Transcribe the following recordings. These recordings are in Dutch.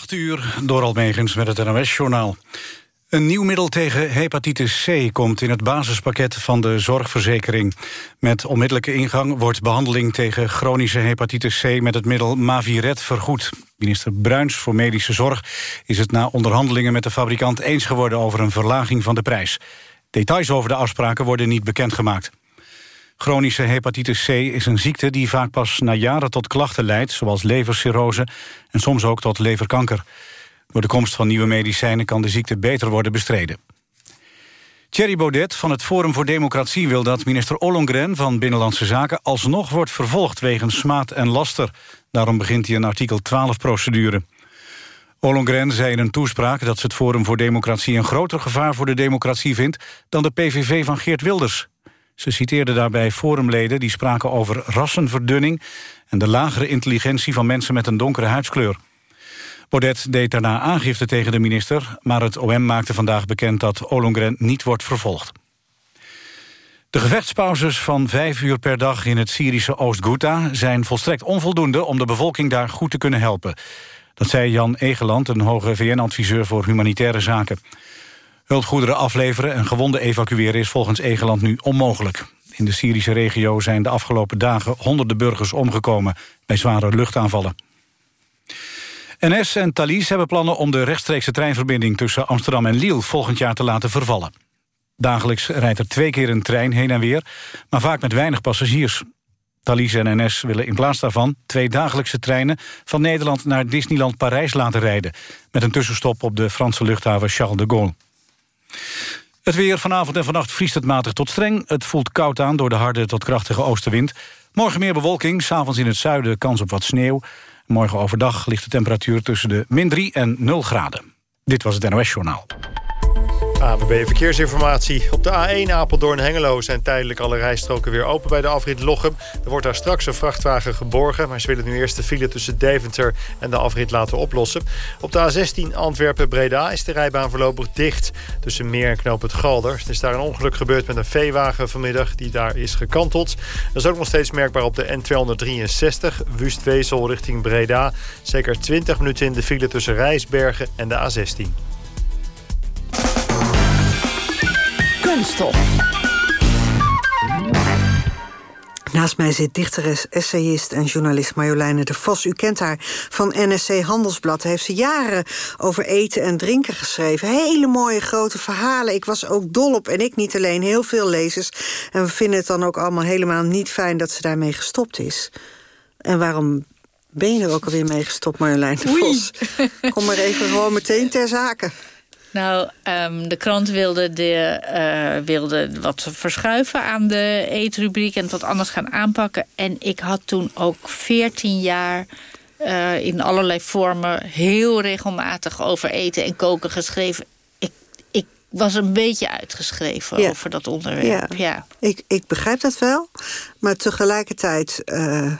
8 uur, door Almegens met het NOS-journaal. Een nieuw middel tegen hepatitis C komt in het basispakket van de zorgverzekering. Met onmiddellijke ingang wordt behandeling tegen chronische hepatitis C... met het middel Maviret vergoed. Minister Bruins voor Medische Zorg is het na onderhandelingen met de fabrikant eens geworden over een verlaging van de prijs. Details over de afspraken worden niet bekendgemaakt. Chronische hepatitis C is een ziekte die vaak pas na jaren tot klachten leidt... zoals levercirrose en soms ook tot leverkanker. Door de komst van nieuwe medicijnen kan de ziekte beter worden bestreden. Thierry Baudet van het Forum voor Democratie wil dat minister Ollongren van Binnenlandse Zaken alsnog wordt vervolgd wegens smaad en laster. Daarom begint hij een artikel 12-procedure. Ollongren zei in een toespraak dat ze het Forum voor Democratie een groter gevaar voor de democratie vindt dan de PVV van Geert Wilders. Ze citeerde daarbij forumleden die spraken over rassenverdunning... en de lagere intelligentie van mensen met een donkere huidskleur. Baudet deed daarna aangifte tegen de minister... maar het OM maakte vandaag bekend dat Ollongren niet wordt vervolgd. De gevechtspauzes van vijf uur per dag in het Syrische Oost-Ghouta... zijn volstrekt onvoldoende om de bevolking daar goed te kunnen helpen. Dat zei Jan Egeland, een hoge VN-adviseur voor humanitaire zaken. Hulpgoederen afleveren en gewonden evacueren is volgens Egeland nu onmogelijk. In de Syrische regio zijn de afgelopen dagen honderden burgers omgekomen bij zware luchtaanvallen. NS en Thalys hebben plannen om de rechtstreekse treinverbinding tussen Amsterdam en Lille volgend jaar te laten vervallen. Dagelijks rijdt er twee keer een trein heen en weer, maar vaak met weinig passagiers. Thalys en NS willen in plaats daarvan twee dagelijkse treinen van Nederland naar Disneyland Parijs laten rijden, met een tussenstop op de Franse luchthaven Charles de Gaulle. Het weer vanavond en vannacht vriest het matig tot streng. Het voelt koud aan door de harde tot krachtige oostenwind. Morgen meer bewolking, s'avonds in het zuiden kans op wat sneeuw. Morgen overdag ligt de temperatuur tussen de min 3 en 0 graden. Dit was het NOS Journaal. ABB Verkeersinformatie. Op de A1 Apeldoorn-Hengelo zijn tijdelijk alle rijstroken weer open bij de afrit Lochem. Er wordt daar straks een vrachtwagen geborgen, maar ze willen nu eerst de file tussen Deventer en de afrit laten oplossen. Op de A16 Antwerpen-Breda is de rijbaan voorlopig dicht tussen Meer en Knoop het Galder. Er is daar een ongeluk gebeurd met een veewagen vanmiddag die daar is gekanteld. Dat is ook nog steeds merkbaar op de N263 Wust-Wezel richting Breda. Zeker 20 minuten in de file tussen Rijsbergen en de A16. Naast mij zit dichteres, essayist en journalist Marjoleine de Vos. U kent haar van NSC Handelsblad. Heeft ze jaren over eten en drinken geschreven. Hele mooie grote verhalen. Ik was ook dol op, en ik niet alleen, heel veel lezers. En we vinden het dan ook allemaal helemaal niet fijn dat ze daarmee gestopt is. En waarom ben je er ook alweer mee gestopt, Marjoleine de Vos? Kom maar even gewoon meteen ter zake. Nou, um, de krant wilde, de, uh, wilde wat verschuiven aan de eetrubriek... en het wat anders gaan aanpakken. En ik had toen ook 14 jaar uh, in allerlei vormen... heel regelmatig over eten en koken geschreven. Ik, ik was een beetje uitgeschreven ja. over dat onderwerp. Ja. ja. Ik, ik begrijp dat wel, maar tegelijkertijd... Uh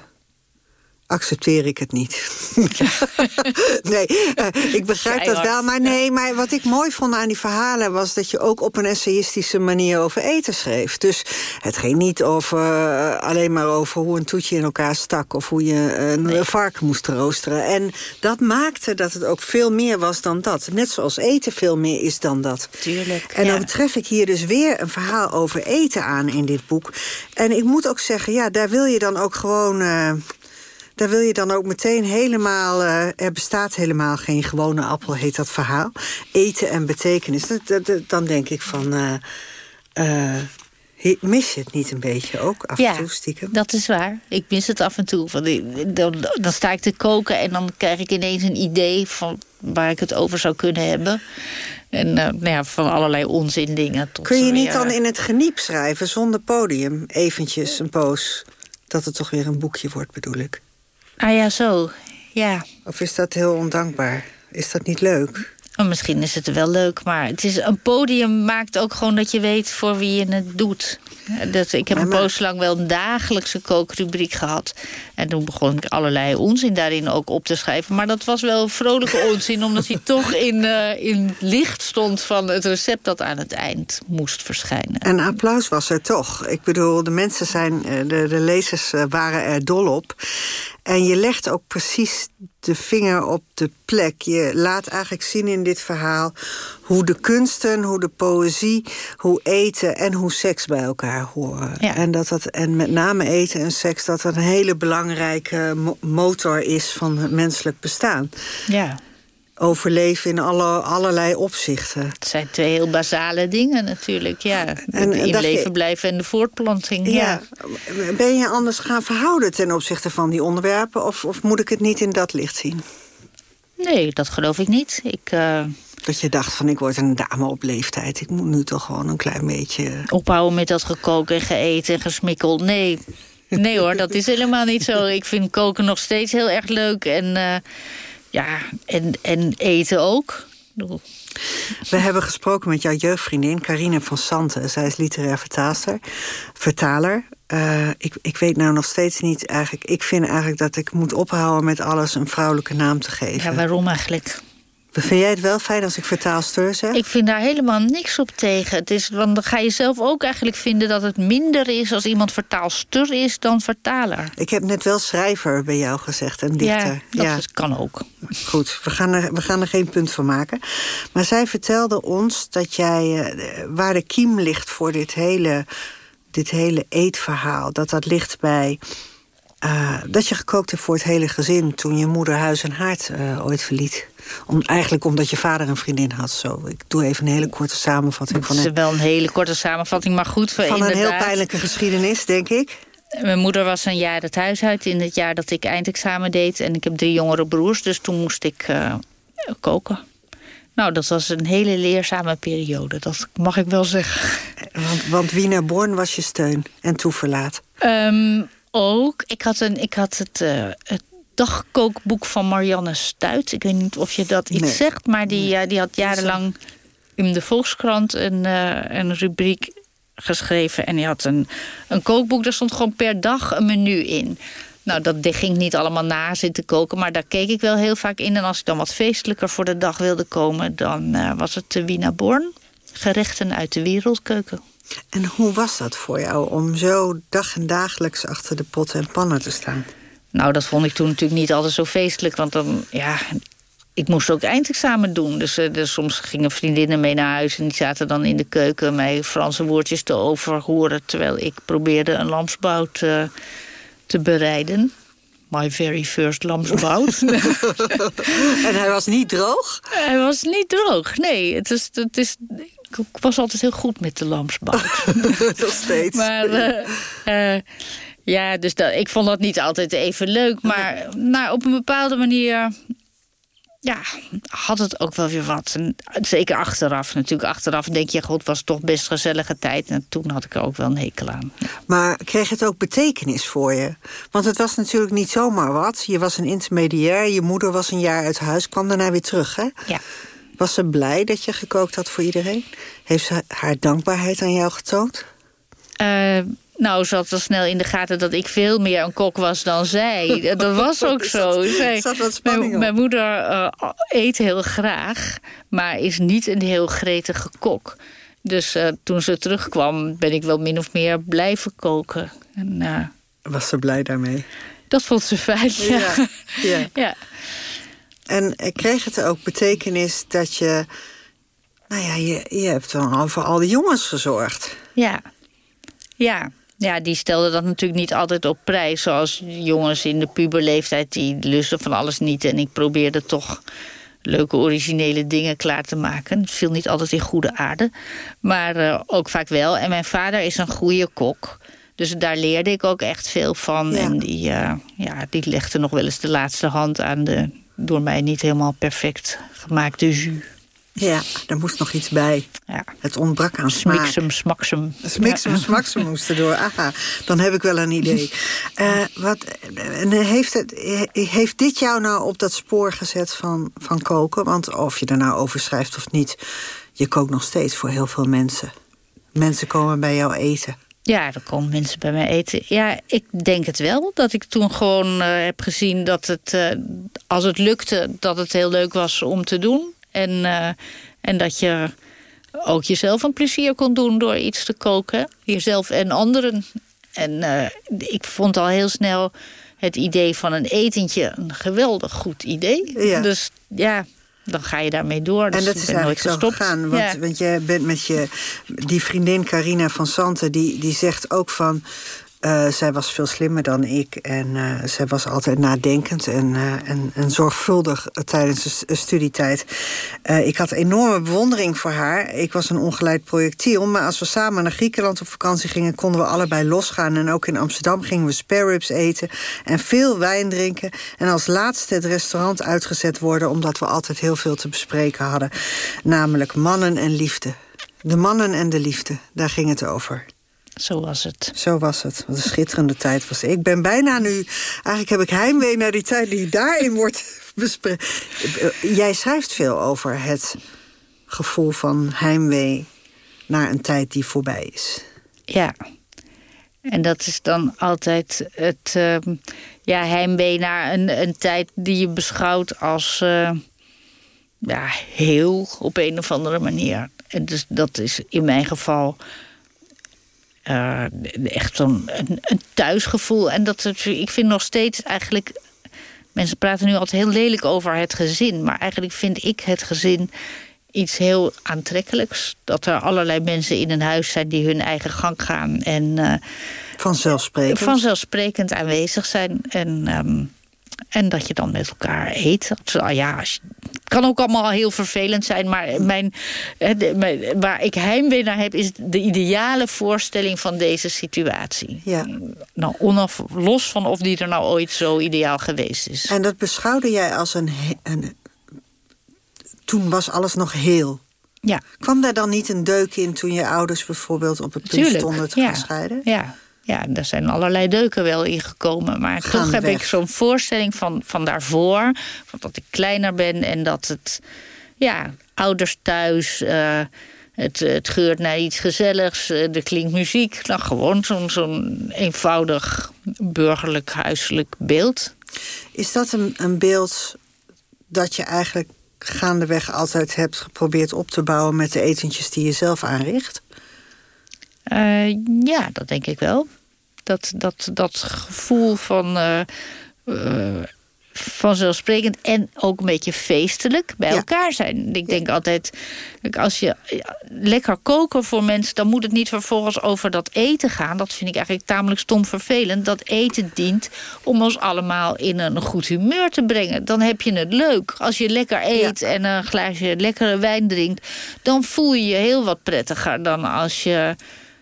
accepteer ik het niet. nee, uh, ik begrijp dat wel. Maar nee, maar wat ik mooi vond aan die verhalen... was dat je ook op een essayistische manier over eten schreef. Dus het ging niet over, uh, alleen maar over hoe een toetje in elkaar stak... of hoe je een nee. varken moest roosteren. En dat maakte dat het ook veel meer was dan dat. Net zoals eten veel meer is dan dat. Tuurlijk, En dan ja. tref ik hier dus weer een verhaal over eten aan in dit boek. En ik moet ook zeggen, ja, daar wil je dan ook gewoon... Uh, daar wil je dan ook meteen helemaal... Uh, er bestaat helemaal geen gewone appel, heet dat verhaal. Eten en betekenis. Dan denk ik van... Uh, uh, mis je het niet een beetje ook af ja, en toe stiekem? dat is waar. Ik mis het af en toe. Dan, dan sta ik te koken en dan krijg ik ineens een idee... van waar ik het over zou kunnen hebben. En uh, nou ja, van allerlei onzin dingen. Tot Kun je niet dan in het geniep schrijven, zonder podium? Eventjes, een poos. Dat het toch weer een boekje wordt, bedoel ik. Ah ja, zo. Ja. Of is dat heel ondankbaar? Is dat niet leuk? Oh, misschien is het wel leuk, maar het is, een podium maakt ook gewoon dat je weet voor wie je het doet. Dat, ik heb een poos lang wel een dagelijkse kookrubriek gehad. En toen begon ik allerlei onzin daarin ook op te schrijven. Maar dat was wel vrolijke onzin, omdat hij toch in, uh, in licht stond van het recept dat aan het eind moest verschijnen. En applaus was er toch. Ik bedoel, de mensen zijn, de, de lezers waren er dol op. En je legt ook precies de vinger op de plek. Je laat eigenlijk zien in dit verhaal hoe de kunsten, hoe de poëzie, hoe eten en hoe seks bij elkaar horen. En, dat dat, en met name eten en seks, dat dat een hele belangrijke motor is van het menselijk bestaan. Ja overleven in alle, allerlei opzichten. Het zijn twee heel basale dingen natuurlijk, ja. En, in leven blijven en de voortplanting, ja. Ben je anders gaan verhouden ten opzichte van die onderwerpen... of, of moet ik het niet in dat licht zien? Nee, dat geloof ik niet. Ik... Uh... Dat je dacht van ik word een dame op leeftijd. Ik moet nu toch gewoon een klein beetje... Ophouden met dat gekookt en geëten en gesmikkeld. Nee, nee hoor, dat is helemaal niet zo. Ik vind koken nog steeds heel erg leuk. En uh, ja, en, en eten ook. We hebben gesproken met jouw jeugdvriendin Carine van Santen. Zij is literair vertaalster, vertaler. Uh, ik, ik weet nou nog steeds niet eigenlijk... Ik vind eigenlijk dat ik moet ophouden met alles een vrouwelijke naam te geven. Ja, waarom eigenlijk? Vind jij het wel fijn als ik vertaalster zeg? Ik vind daar helemaal niks op tegen. Het is, want dan ga je zelf ook eigenlijk vinden dat het minder is... als iemand vertaalster is dan vertaler. Ik heb net wel schrijver bij jou gezegd en dichter. Ja, dat kan ook. Goed, we gaan, er, we gaan er geen punt van maken. Maar zij vertelde ons dat jij... Uh, waar de kiem ligt voor dit hele, dit hele eetverhaal... dat dat ligt bij... Uh, dat je gekookt hebt voor het hele gezin... toen je moeder huis en haard uh, ooit verliet. Om, eigenlijk omdat je vader een vriendin had. Zo. Ik doe even een hele korte samenvatting. Van het is wel een hele korte samenvatting, maar goed. Van inderdaad. een heel pijnlijke geschiedenis, denk ik. Mijn moeder was een jaar het huis uit in het jaar dat ik eindexamen deed. En ik heb drie jongere broers, dus toen moest ik uh, koken. Nou, dat was een hele leerzame periode, dat mag ik wel zeggen. Want, want Wiener Born was je steun en toeverlaat? Um, ook. Ik had, een, ik had het, uh, het dagkookboek van Marianne Stuit. Ik weet niet of je dat iets zegt, maar die, uh, die had jarenlang in de Volkskrant een, uh, een rubriek geschreven. En die had een, een kookboek, daar stond gewoon per dag een menu in. Nou, dat ging niet allemaal na zitten koken, maar daar keek ik wel heel vaak in. En als ik dan wat feestelijker voor de dag wilde komen, dan uh, was het de Wiener Born. Gerechten uit de wereldkeuken. En hoe was dat voor jou om zo dag en dagelijks achter de potten en pannen te staan? Nou, dat vond ik toen natuurlijk niet altijd zo feestelijk. Want dan, ja, ik moest ook eindexamen doen. Dus, uh, dus, soms gingen vriendinnen mee naar huis... en die zaten dan in de keuken mij Franse woordjes te overhoren... terwijl ik probeerde een lamsbout uh, te bereiden. My very first lamsbout. en hij was niet droog? Hij was niet droog, nee. Het is, het is, ik was altijd heel goed met de lamsbout. Nog steeds. Maar... Uh, ja, dus dat, ik vond dat niet altijd even leuk. Maar nou, op een bepaalde manier ja, had het ook wel weer wat. En zeker achteraf natuurlijk. Achteraf denk je, god, was toch best gezellige tijd. En toen had ik er ook wel een hekel aan. Maar kreeg het ook betekenis voor je? Want het was natuurlijk niet zomaar wat. Je was een intermediair, je moeder was een jaar uit huis, kwam daarna weer terug, hè? Ja. Was ze blij dat je gekookt had voor iedereen? Heeft ze haar dankbaarheid aan jou getoond? Uh, nou, ze had al snel in de gaten dat ik veel meer een kok was dan zij. Dat was ook zo. Zij, mijn, mijn, moeder uh, eet heel graag, maar is niet een heel gretige kok. Dus uh, toen ze terugkwam, ben ik wel min of meer blijven koken. En, was ze blij daarmee? Dat vond ze fijn, ja. ja, ja. ja. En kreeg het ook betekenis dat je... Nou ja, je, je hebt dan voor al die jongens gezorgd. Ja, ja. Ja, die stelden dat natuurlijk niet altijd op prijs. Zoals jongens in de puberleeftijd, die lusten van alles niet. En ik probeerde toch leuke originele dingen klaar te maken. Het viel niet altijd in goede aarde, maar uh, ook vaak wel. En mijn vader is een goede kok. Dus daar leerde ik ook echt veel van. En die, uh, ja, die legde nog wel eens de laatste hand aan de door mij niet helemaal perfect gemaakte jus. Ja, er moest nog iets bij. Ja. Het ontbrak aan smaak. Smiksum, smaksum. Smiksum, smaksum moest door. Aha, dan heb ik wel een idee. Uh, wat, heeft, het, heeft dit jou nou op dat spoor gezet van, van koken? Want of je er nou over schrijft of niet... je kookt nog steeds voor heel veel mensen. Mensen komen bij jou eten. Ja, er komen mensen bij mij eten. Ja, ik denk het wel. Dat ik toen gewoon uh, heb gezien dat het, uh, als het lukte... dat het heel leuk was om te doen. En, uh, en dat je ook jezelf een plezier kon doen door iets te koken. Jezelf en anderen. En ik vond al heel snel het idee van een etentje een geweldig goed idee. Ja. Dus ja, dan ga je daarmee door. En Dus dat ik is nooit eigenlijk zo gestopt. gegaan. Want, Ja. want je bent met je... Die vriendin Carina van Santen, die, die zegt ook van... eh, zij was veel slimmer dan ik en eh, zij was altijd nadenkend en, eh, en, en zorgvuldig tijdens de studietijd. Ik had enorme bewondering voor haar. Ik was een ongeleid projectiel, maar als we samen naar Griekenland op vakantie gingen, konden we allebei losgaan. En ook in Amsterdam gingen we spare ribs eten en veel wijn drinken. En als laatste het restaurant uitgezet worden, omdat we altijd heel veel te bespreken hadden. Namelijk mannen en liefde. De mannen en de liefde, daar ging het over. Zo was het. Zo was het. Wat een schitterende tijd was. Ik ben bijna nu... Eigenlijk heb ik heimwee naar die tijd die daarin wordt besproken. Jij schrijft veel over het gevoel van heimwee... naar een tijd die voorbij is. Ja. En dat is dan altijd het ehm, ja, heimwee naar een, een tijd die je beschouwt als eh, ja, heel op een of andere manier. En dus dat is in mijn geval eh, echt zo'n een, een thuisgevoel. En dat het, ik vind nog steeds eigenlijk. Mensen praten nu altijd heel lelijk over het gezin. Maar eigenlijk vind ik het gezin iets heel aantrekkelijks. Dat er allerlei mensen in een huis zijn die hun eigen gang gaan. En eh, Vanzelfsprekend. vanzelfsprekend aanwezig zijn. En, ehm, en dat je dan met elkaar eet. Dat, ah ja, als je- het kan ook allemaal heel vervelend zijn. Maar mijn, waar ik heimwee naar heb... is de ideale voorstelling van deze situatie. Ja. Nou, onaf, los van of die er nou ooit zo ideaal geweest is. En dat beschouwde jij als een, een... Toen was alles nog heel. ja, Kwam daar dan niet een deuk in toen je ouders bijvoorbeeld op het punt tuurlijk. stonden te ja, gaan scheiden? Ja. Ja, er zijn allerlei deuken wel ingekomen. Maar toch heb ik zo'n voorstelling van, van daarvoor. Van dat ik kleiner ben en dat het... Ja, ouders thuis... eh, het, het geurt naar iets gezelligs. eh, er klinkt muziek. Nou, gewoon zo'n zo'n eenvoudig burgerlijk huiselijk beeld. Is dat een, een beeld dat je eigenlijk gaandeweg altijd hebt geprobeerd op te bouwen met de etentjes die je zelf aanricht? Eh, ja, dat denk ik wel. Dat, dat, dat gevoel van eh, eh, vanzelfsprekend en ook een beetje feestelijk bij Ja. elkaar zijn. Ik denk altijd, als je lekker koken voor mensen... dan moet het niet vervolgens over dat eten gaan. Dat vind ik eigenlijk tamelijk stom vervelend. Dat eten dient om ons allemaal in een goed humeur te brengen. Dan heb je het leuk. Als je lekker eet en een glaasje lekkere wijn drinkt... dan voel je je heel wat prettiger dan als je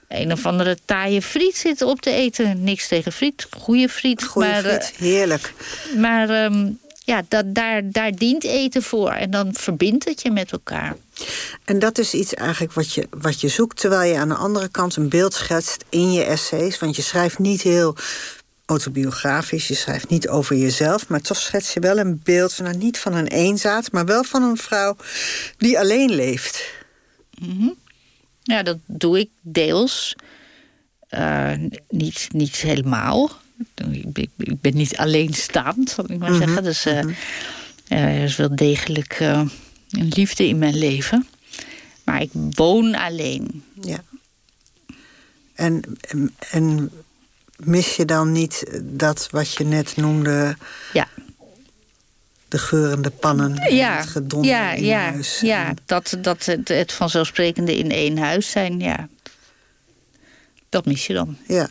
een of andere taaie friet zit op te eten. Niks tegen friet, goede friet. Maar, friet, heerlijk. eh, maar ehm, ja, dat, daar, daar dient eten voor. En dan verbindt het je met elkaar. En dat is iets eigenlijk wat je, wat je zoekt... terwijl je aan de andere kant een beeld schetst in je essays. Want je schrijft niet heel autobiografisch, je schrijft niet over jezelf... maar toch schets je wel een beeld, van, nou, niet van een eenzaad... maar wel van een vrouw die alleen leeft. Ja, dat doe ik deels. Eh, niet, niet helemaal. Ik ben, ik ben niet alleenstaand, zal ik maar zeggen. Dus eh, eh, er is wel degelijk een liefde in mijn leven. Maar ik woon alleen. Ja. En, en mis je dan niet dat wat je net noemde... Ja, de geurende pannen en ja, het gedonder ja, in ja, huis? ja En- dat, dat het, het vanzelfsprekende in één huis zijn, ja. Dat mis je dan. Ja.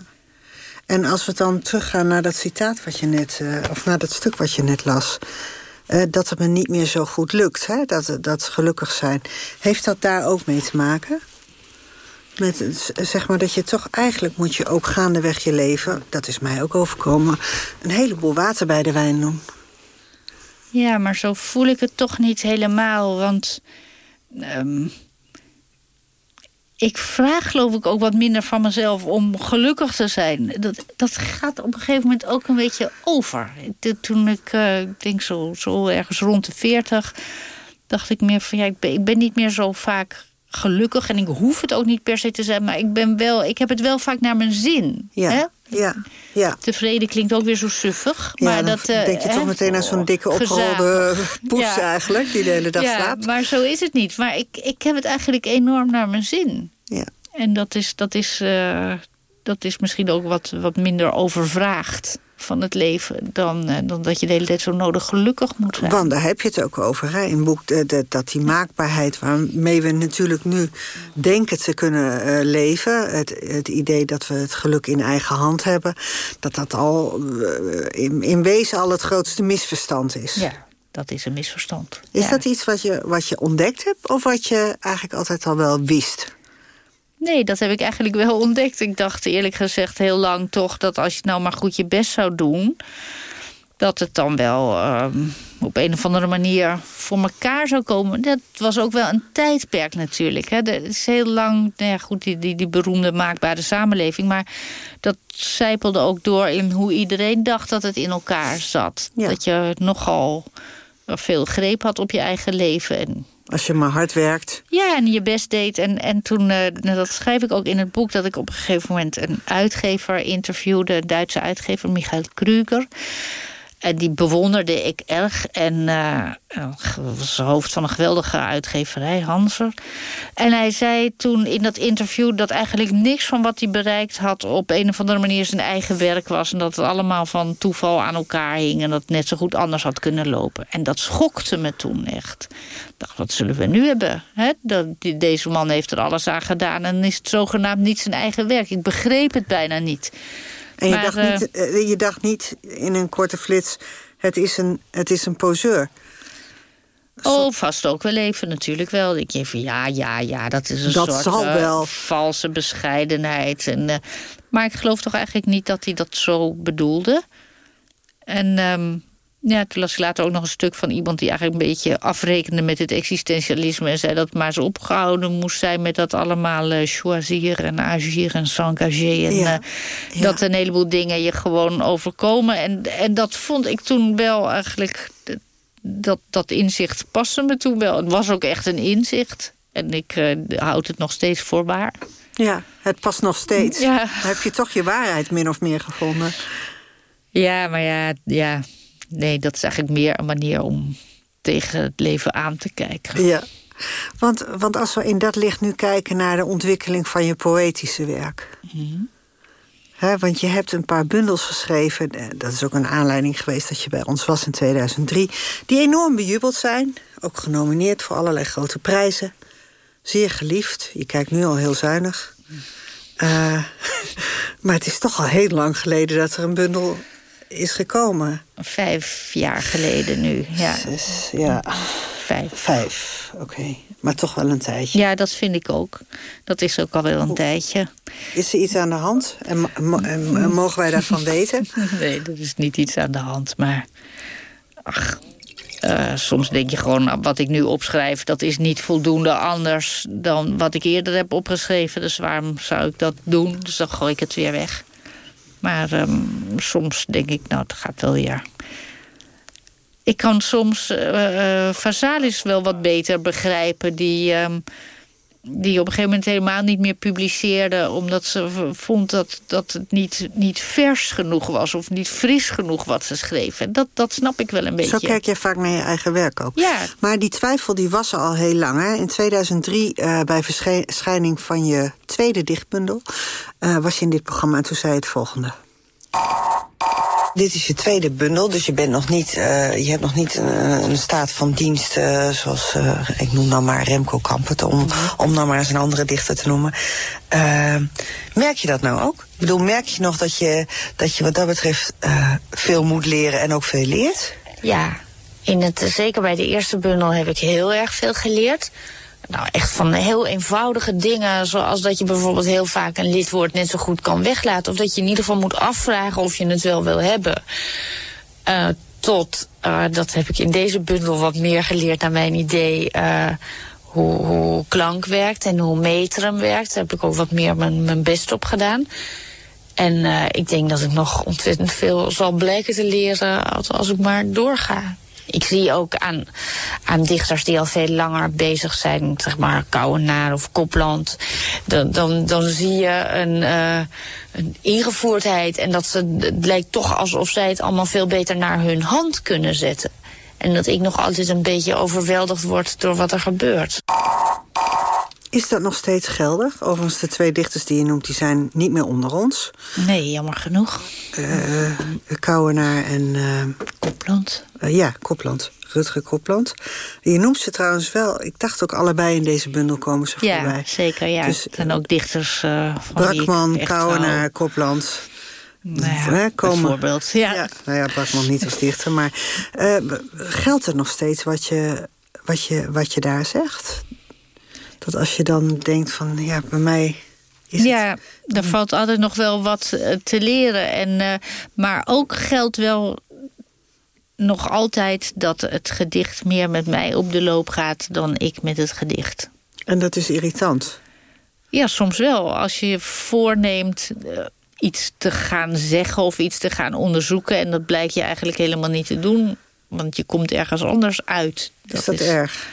En als we dan teruggaan naar dat citaat wat je net, eh, of naar dat stuk wat je net las, eh, dat het me niet meer zo goed lukt, hè? Dat, dat gelukkig zijn. Heeft dat daar ook mee te maken? Met zeg maar dat je toch eigenlijk moet je ook gaandeweg je leven, dat is mij ook overkomen, een heleboel water bij de wijn doen. Ja, maar zo voel ik het toch niet helemaal. Want ehm, ik vraag geloof ik ook wat minder van mezelf om gelukkig te zijn. Dat, dat gaat op een gegeven moment ook een beetje over. De- Toen ik, eh, ik denk zo, zo ergens rond de 40, dacht ik meer van ja, ik ben, ik ben niet meer zo vaak gelukkig. En ik hoef het ook niet per se te zijn, maar ik, ben wel, ik heb het wel vaak naar mijn zin. Ja, Hè? Ja, ja. Tevreden klinkt ook weer zo suffig. Ja, maar dan dat, eh, denk je hè, toch meteen aan zo'n dikke opgerolde poes Ja. eigenlijk, die de hele dag ja, slaapt. maar zo is het niet. Maar ik, ik heb het eigenlijk enorm naar mijn zin. Ja. En dat is, dat is, eh, dat is misschien ook wat, wat minder overvraagd. Van het leven... Dan, eh, dan dat je de hele tijd zo nodig gelukkig moet zijn. Want daar heb je het ook over hè, in het boek. dat die maakbaarheid waarmee we natuurlijk nu denken te kunnen uh, leven... Het, het idee dat we het geluk in eigen hand hebben... dat dat al in, in wezen al het grootste misverstand is. Ja dat is een misverstand. Is dat iets wat je, wat je ontdekt hebt of wat je eigenlijk altijd al wel wist? Nee, dat heb ik eigenlijk wel ontdekt. Ik dacht eerlijk gezegd heel lang toch dat als je nou maar goed je best zou doen... dat het dan wel ehm, op een of andere manier voor elkaar zou komen. Dat was ook wel een tijdperk natuurlijk. Hè. Het is heel lang, nou ja, goed, die, die, die beroemde maakbare samenleving... maar dat zijpelde ook door in hoe iedereen dacht dat het in elkaar zat. Dat je nogal veel greep had op je eigen leven. En als je maar hard werkt. Ja, en je best deed. En, en toen, uh, dat schrijf ik ook in het boek... dat ik op een gegeven moment een uitgever interviewde... Duitse uitgever, Michael Kruger. En die bewonderde ik erg. En uh, was hoofd van een geweldige uitgeverij, Hanser. En hij zei toen in dat interview dat eigenlijk niks van wat hij bereikt had... op een of andere manier zijn eigen werk was. En dat het allemaal van toeval aan elkaar hing. En dat het net zo goed anders had kunnen lopen. En dat schokte me toen echt. Ik dacht, wat zullen we nu hebben? He? Deze man heeft er alles aan gedaan. En is het zogenaamd niet zijn eigen werk. Ik begreep het bijna niet. En je, dacht niet, eh, eh, je dacht niet in een korte flits, het is een, het is een poseur. Oh, vast ook wel even, natuurlijk wel. Ik denk van ja, ja, ja, dat is een dat soort zal uh, wel. valse bescheidenheid. En, uh, maar ik geloof toch eigenlijk niet dat hij dat zo bedoelde. En um, ja, toen las ik later ook nog een stuk van iemand... die eigenlijk een beetje afrekende met het existentialisme... en zei dat maar zo opgehouden moest zijn... met dat allemaal uh, choisir en agir en s'engager. En ja. uh, dat een heleboel dingen je gewoon overkomen. En, en dat vond ik toen wel eigenlijk... Dat, dat inzicht paste me toen wel. Het was ook echt een inzicht. En ik uh, houd het nog steeds voor waar. Ja, het past nog steeds. Ja. Dan heb je toch je waarheid min of meer gevonden. Ja, maar ja, ja nee, dat is eigenlijk meer een manier om tegen het leven aan te kijken. Ja, want, want als we in dat licht nu kijken naar de ontwikkeling van je poëtische werk. Mm He, want je hebt een paar bundels geschreven. Eh, dat is ook een aanleiding geweest dat je bij ons was in 2003. Die enorm bejubeld zijn. Ook genomineerd voor allerlei grote prijzen. Zeer geliefd. Je kijkt nu al heel zuinig. Uh, maar het is toch al heel lang geleden dat er een bundel is gekomen? Vijf jaar geleden nu, ja. Zes, ja. Vijf. Vijf, oké. Okay. Maar toch wel een tijdje. Ja, dat vind ik ook. Dat is ook al wel een tijdje. Is er iets aan de hand? En, en mogen wij daarvan weten? Nee, er is niet iets aan de hand. Maar ach, uh, soms denk je gewoon, wat ik nu opschrijf... dat is niet voldoende anders dan wat ik eerder heb opgeschreven. Dus waarom zou ik dat doen? Dus dan gooi ik het weer weg. Maar um, soms denk ik, nou, het gaat wel weer. Ik kan soms uh, wel wat beter begrijpen... die, um, die op een gegeven moment helemaal niet meer publiceerde... omdat ze vond dat, dat het niet, niet vers genoeg was... of niet fris genoeg wat ze schreef. En dat, dat snap ik wel een beetje. Zo kijk je vaak naar je eigen werk ook. Ja. Maar die twijfel die was er al heel lang. Hè? In 2003, uh, bij verschijning van je tweede dichtbundel... Uh, was je in dit programma en toen zei je het volgende. Dit is je tweede bundel, dus je, bent nog niet, uh, je hebt nog niet een, een staat van dienst... Uh, zoals, uh, ik noem dan maar Remco Kampert... om, -hmm. om dan maar eens een andere dichter te noemen. merk je dat nou ook? Ik bedoel, merk je nog dat je, dat je wat dat betreft veel moet leren en ook veel leert? Ja, in het, zeker bij de eerste bundel heb ik heel erg veel geleerd... Nou, echt van heel eenvoudige dingen, zoals dat je bijvoorbeeld heel vaak een lidwoord net zo goed kan weglaten. Of dat je in ieder geval moet afvragen of je het wel wil hebben. Uh, tot, uh, dat heb ik in deze bundel wat meer geleerd naar mijn idee, uh, hoe, hoe klank werkt en hoe metrum werkt. Daar heb ik ook wat meer mijn, mijn best op gedaan. En ik denk dat ik nog ontzettend veel zal blijken te leren als, als ik maar doorga ik zie ook aan, aan dichters die al veel langer bezig zijn, zeg maar Kouwenaar of Kopland, dan, dan, dan zie je een, uh, een ingevoerdheid en dat ze, het lijkt toch alsof zij het allemaal veel beter naar hun hand kunnen zetten. En dat ik nog altijd een beetje overweldigd word door wat er gebeurt. Is dat nog steeds geldig? Overigens, de twee dichters die je noemt, die zijn niet meer onder ons. Nee, jammer genoeg. Uh, Kouwenaar en... Uh, Kopland. Uh, ja, Kopland. Rutger Kopland. Je noemt ze trouwens wel. Ik dacht ook allebei in deze bundel komen ze ja, voorbij. Zeker, ja. Dus, en ook dichters van Brakman, Kouwenaar, Kopland. Nou ja, komen, bijvoorbeeld. Ja. ja. nou ja, Brakman niet als dichter. Maar geldt er nog steeds wat je, wat, je, wat je daar zegt? Dat als je dan denkt van, ja, bij mij is ja, het... er valt altijd nog wel wat te leren. En, uh, maar ook geldt wel nog altijd dat het gedicht meer met mij op de loop gaat dan ik met het gedicht. En dat is irritant? Ja, soms wel. Als je voorneemt uh, iets te gaan zeggen of iets te gaan onderzoeken... en dat blijkt je eigenlijk helemaal niet te doen... want je komt ergens anders uit. Dat is dat is... erg?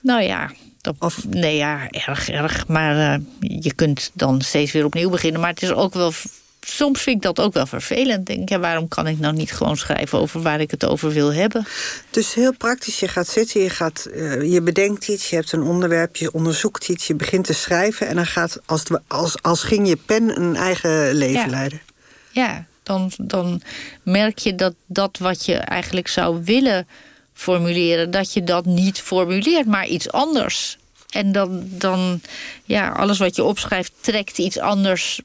Nou ja, dat, of, nee, ja, erg, erg. Maar uh, je kunt dan steeds weer opnieuw beginnen. Maar het is ook wel... Soms vind ik dat ook wel vervelend. Denk, ja, waarom kan ik nou niet gewoon schrijven over waar ik het over wil hebben? Dus heel praktisch, je gaat zitten, je, gaat, uh, je bedenkt iets... je hebt een onderwerp, je onderzoekt iets, je begint te schrijven... en dan gaat, als, als, als ging je pen een eigen leven ja. leiden. Ja, dan, dan merk je dat dat wat je eigenlijk zou willen formuleren... dat je dat niet formuleert, maar iets anders. En dan, dan ja, alles wat je opschrijft trekt iets anders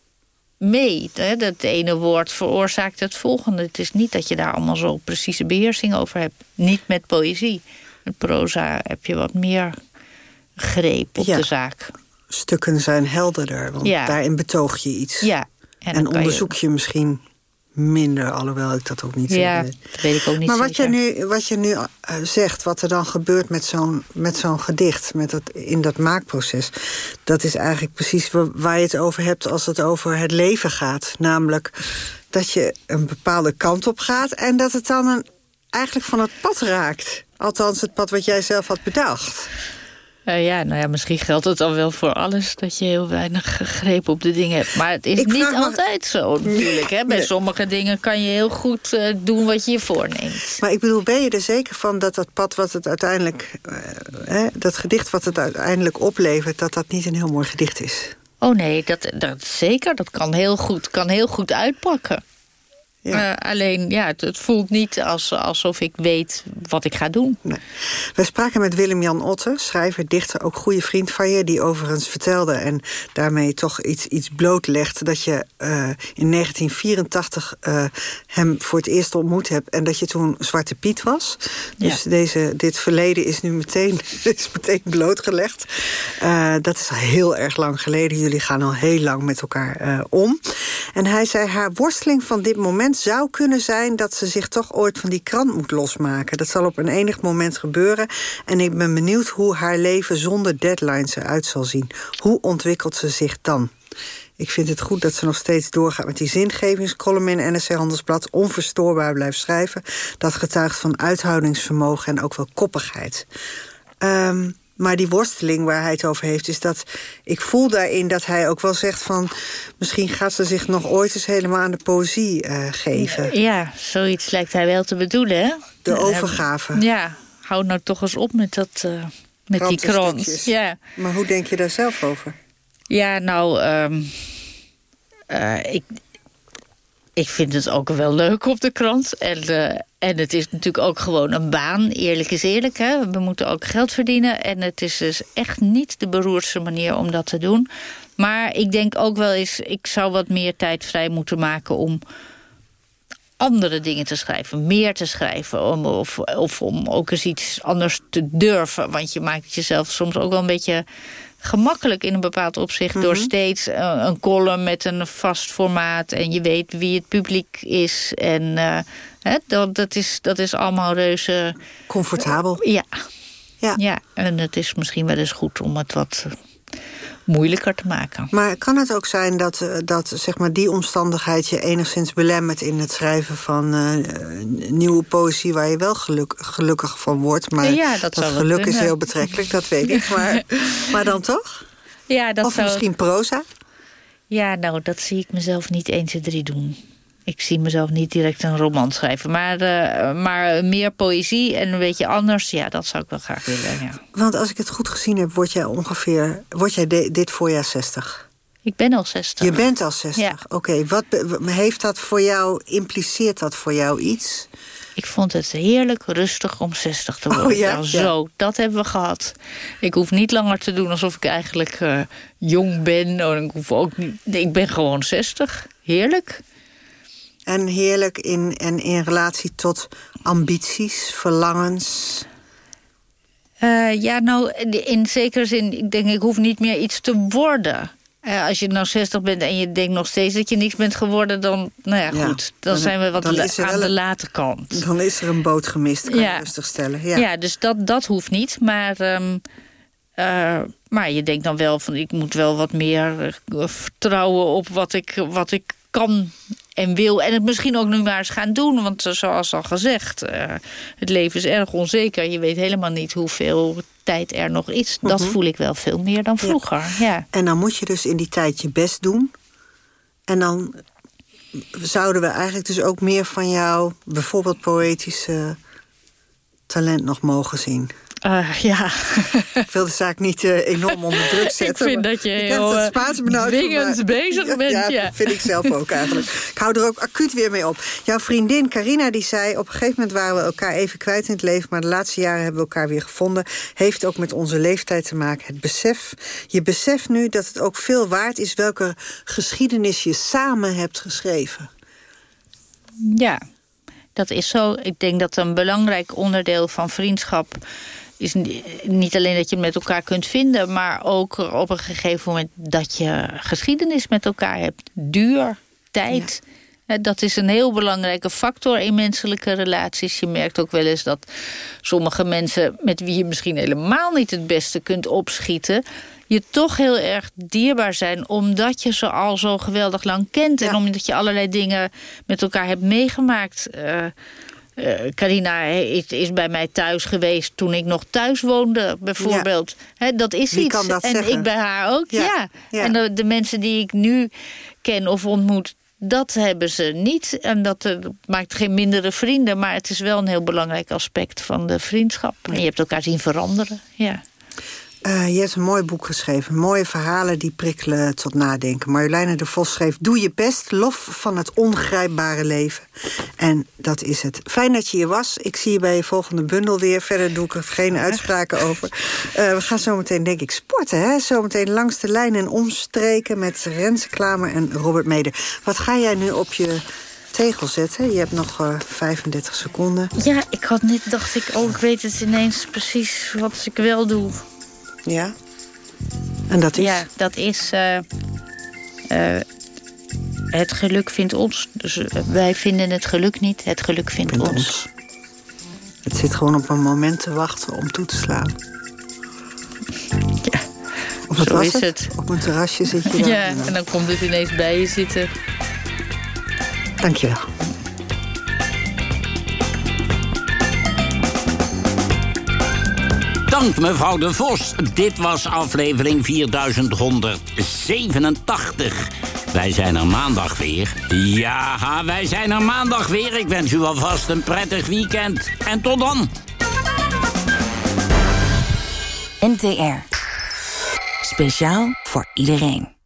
mee. Dat ene woord veroorzaakt het volgende. Het is niet dat je daar allemaal zo precieze beheersing over hebt. Niet met poëzie. Met proza heb je wat meer greep op ja. de zaak. Stukken zijn helderder, want Ja. daarin betoog je iets. Ja. En, je- onderzoek je misschien minder, alhoewel ik dat ook niet Ja, weet. dat weet ik ook niet Maar wat je nu, wat je nu eh, zegt, wat er dan gebeurt met zo'n met zo'n gedicht, met dat, in dat maakproces, dat is eigenlijk precies wa- waar je het over hebt als het over het leven gaat. Namelijk dat je een bepaalde kant op gaat en dat het dan een, eigenlijk van het pad raakt. Althans, het pad wat jij zelf had bedacht. Eh, ja, nou ja, misschien geldt het dan wel voor alles... dat je heel weinig greep op de dingen hebt. Maar het is Ik niet me- altijd zo natuurlijk. Hè? Bij Nee. sommige dingen kan je heel goed eh, doen wat je je voorneemt. Maar ik bedoel, ben je er zeker van dat dat pad wat het uiteindelijk... eh, hè, dat gedicht wat het uiteindelijk oplevert... dat dat niet een heel mooi gedicht is? Oh nee, dat, dat zeker. Dat kan heel goed, kan heel goed uitpakken. Ja. Eh, alleen, ja, het, het voelt niet als, alsof ik weet wat ik ga doen. Nee. We spraken met Willem-Jan Otte, schrijver, dichter, ook goede vriend van je... die overigens vertelde en daarmee toch iets, iets blootlegde... dat je eh, in 1984 eh, hem voor het eerst ontmoet hebt... en dat je toen Zwarte Piet was. Dus deze, dit verleden is nu meteen, is meteen blootgelegd. Dat is al heel erg lang geleden. Jullie gaan al heel lang met elkaar om. En hij zei, haar worsteling van dit moment zou kunnen zijn... dat ze zich toch ooit van die krant moet losmaken. Dat zal op een enig moment gebeuren. En ik ben benieuwd hoe haar leven zonder deadlines eruit zal zien. Hoe ontwikkelt ze zich dan? Ik vind het goed dat ze nog steeds doorgaat met die zingevingscolumn in NSC Handelsblad. Onverstoorbaar blijft schrijven. Dat getuigt van uithoudingsvermogen en ook wel koppigheid. Ehm, maar die worsteling waar hij het over heeft, is dat ik voel daarin dat hij ook wel zegt van misschien gaat ze zich nog ooit eens helemaal aan de poëzie eh, geven. Ja, zoiets lijkt hij wel te bedoelen, hè? De overgave. Ja, hou nou toch eens op met, dat, eh, met die krant. Ja. Maar hoe denk je daar zelf over? Ja, nou, ehm, eh, ik, ik vind het ook wel leuk op de krant. En, eh, en het is natuurlijk ook gewoon een baan. Eerlijk is eerlijk, hè. We moeten ook geld verdienen. En het is dus echt niet de beroerdste manier om dat te doen. Maar ik denk ook wel eens... ik zou wat meer tijd vrij moeten maken om andere dingen te schrijven. Meer te schrijven. Om, of, of om ook eens iets anders te durven. Want je maakt jezelf soms ook wel een beetje gemakkelijk in een bepaald opzicht... door steeds eh, een column met een vast formaat... en je weet wie het publiek is. En eh, hè, dat, dat, is, dat is allemaal reuze... Comfortabel. Ja. Ja. ja, en het is misschien wel eens goed om het wat eh, moeilijker te maken. Maar kan het ook zijn dat, eh, dat zeg maar, die omstandigheid je enigszins belemmert in het schrijven van eh, nieuwe poëzie waar je wel geluk, gelukkig van wordt? Maar Ja, dat wel geluk is heel betrekkelijk, dat weet ik. Maar, maar dan toch? Ja, dat of zou... misschien proza? Ja, nou, dat zie ik mezelf niet 1, 2, 3 doen. Ik zie mezelf niet direct een roman schrijven. Maar, uh, maar meer poëzie en een beetje anders, ja, dat zou ik wel graag willen. Ja. Want als ik het goed gezien heb, word jij ongeveer. Word jij dit voorjaar 60? Ik ben al 60. Je bent al 60. Ja. Oké, wat heeft dat voor jou, impliceert dat voor jou iets? Ik vond het heerlijk rustig om 60 te oh, worden. Oh, ja? zo, dat hebben we gehad. Ik hoef niet langer te doen alsof ik eigenlijk uh, jong ben. Oh, ik, hoef ook niet, ik ben gewoon 60. Heerlijk. En heerlijk in, en in relatie tot ambities, verlangens? Uh, ja, nou, in zekere zin, ik denk, ik hoef niet meer iets te worden. Uh, als je nou 60 bent en je denkt nog steeds dat je niks bent geworden... dan, nou ja, goed, dan, zijn we wat aan de late kant. Dan is er een boot gemist, kan ja. je rustig stellen. Ja, ja dus dat, dat hoeft niet, maar... Um, uh, maar je denkt dan wel van, ik moet wel wat meer vertrouwen op wat ik, wat ik kan en wil. En het misschien ook nu maar eens gaan doen. Want eh, zoals al gezegd, uh, het leven is erg onzeker. Je weet helemaal niet hoeveel tijd er nog is. Dat mhm. voel ik wel veel meer dan vroeger. Ja. En dan moet je dus in die tijd je best doen. En dan zouden we eigenlijk dus ook meer van jou... bijvoorbeeld poëtische talent nog mogen zien. Uh, ja. ik wil de zaak niet uh, enorm onder druk zetten. ik vind dat je heel uh, dwingend bezig bent. Ja, ja, dat vind ik zelf ook eigenlijk. Ik hou er ook acuut weer mee op. Jouw vriendin Carina die zei... op een gegeven moment waren we elkaar even kwijt in het leven... maar de laatste jaren hebben we elkaar weer gevonden. Heeft ook met onze leeftijd te maken. Het besef. Je beseft nu dat het ook veel waard is... welke geschiedenis je samen hebt geschreven. Ja, dat is zo. Ik denk dat een belangrijk onderdeel van vriendschap is niet alleen dat je het met elkaar kunt vinden... maar ook op een gegeven moment dat je geschiedenis met elkaar hebt. Duur, tijd... Dat is een heel belangrijke factor in menselijke relaties. Je merkt ook wel eens dat sommige mensen... met wie je misschien helemaal niet het beste kunt opschieten... je toch heel erg dierbaar zijn... omdat je ze al zo geweldig lang kent... en omdat je allerlei dingen met elkaar hebt meegemaakt... Uh, uh, Carina is, is, bij mij thuis geweest toen ik nog thuis woonde, bijvoorbeeld. dat is Wie iets. Dat en zeggen? ik bij haar ook, ja. En de, de, mensen die ik nu ken of ontmoet, dat hebben ze niet. En dat uh, maakt geen mindere vrienden, maar het is wel een heel belangrijk aspect van de vriendschap. En je hebt elkaar zien veranderen, ja. Uh, je hebt een mooi boek geschreven. Mooie verhalen die prikkelen tot nadenken. Marjoleine de Vos schreef Doe je best, lof van het ongrijpbare leven. En dat is het. Fijn dat je hier was. Ik zie je bij je volgende bundel weer. Verder doe ik er geen uitspraken over. Uh, we gaan zometeen denk ik sporten. Hè? Zometeen langs de lijn en omstreken met Renze Klamer en Robert Meder. Wat ga jij nu op je tegel zetten. Je hebt nog uh, 35 seconden. Ja, ik had net, dacht ik, oh, ik weet het ineens precies wat ik wel doe. Ja. En dat is? Ja, dat is... Uh, uh, het geluk vindt ons. Dus uh, wij vinden het geluk niet. Het geluk vindt, vindt ons. ons. Het zit gewoon op een moment te wachten om toe te slaan. Ja, of zo is het? het? Op een terrasje zit je daar. Ja, en dan komt het ineens bij je zitten. Dankjewel. Dank mevrouw de Vos. Dit was aflevering 4187. Wij zijn er maandag weer. Ja, wij zijn er maandag weer. Ik wens u alvast een prettig weekend. En tot dan. NTR. Speciaal voor iedereen.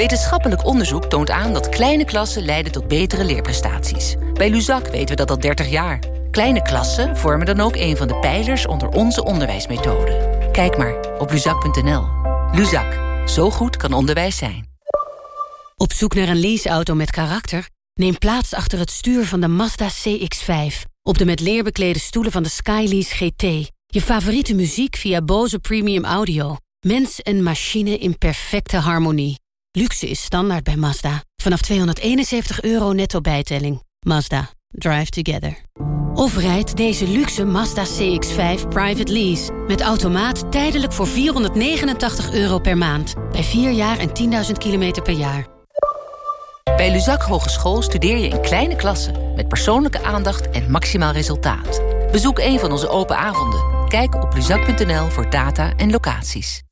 Wetenschappelijk onderzoek toont aan dat kleine klassen leiden tot betere leerprestaties. Bij Luzak weten we dat al 30 jaar. Kleine klassen vormen dan ook een van de pijlers onder onze onderwijsmethode. Kijk maar op luzak.nl. Luzak, zo goed kan onderwijs zijn. Op zoek naar een leaseauto met karakter? Neem plaats achter het stuur van de Mazda CX-5. Op de met leer beklede stoelen van de Skylease GT. Je favoriete muziek via Bose Premium Audio. Mens en machine in perfecte harmonie. Luxe is standaard bij Mazda. Vanaf 271 euro netto bijtelling. Mazda. Drive together. Of rijd deze luxe Mazda CX-5 private lease. Met automaat tijdelijk voor 489 euro per maand. Bij 4 jaar en 10.000 kilometer per jaar. Bij Luzak Hogeschool studeer je in kleine klassen... met persoonlijke aandacht en maximaal resultaat. Bezoek een van onze open avonden. Kijk op luzak.nl voor data en locaties.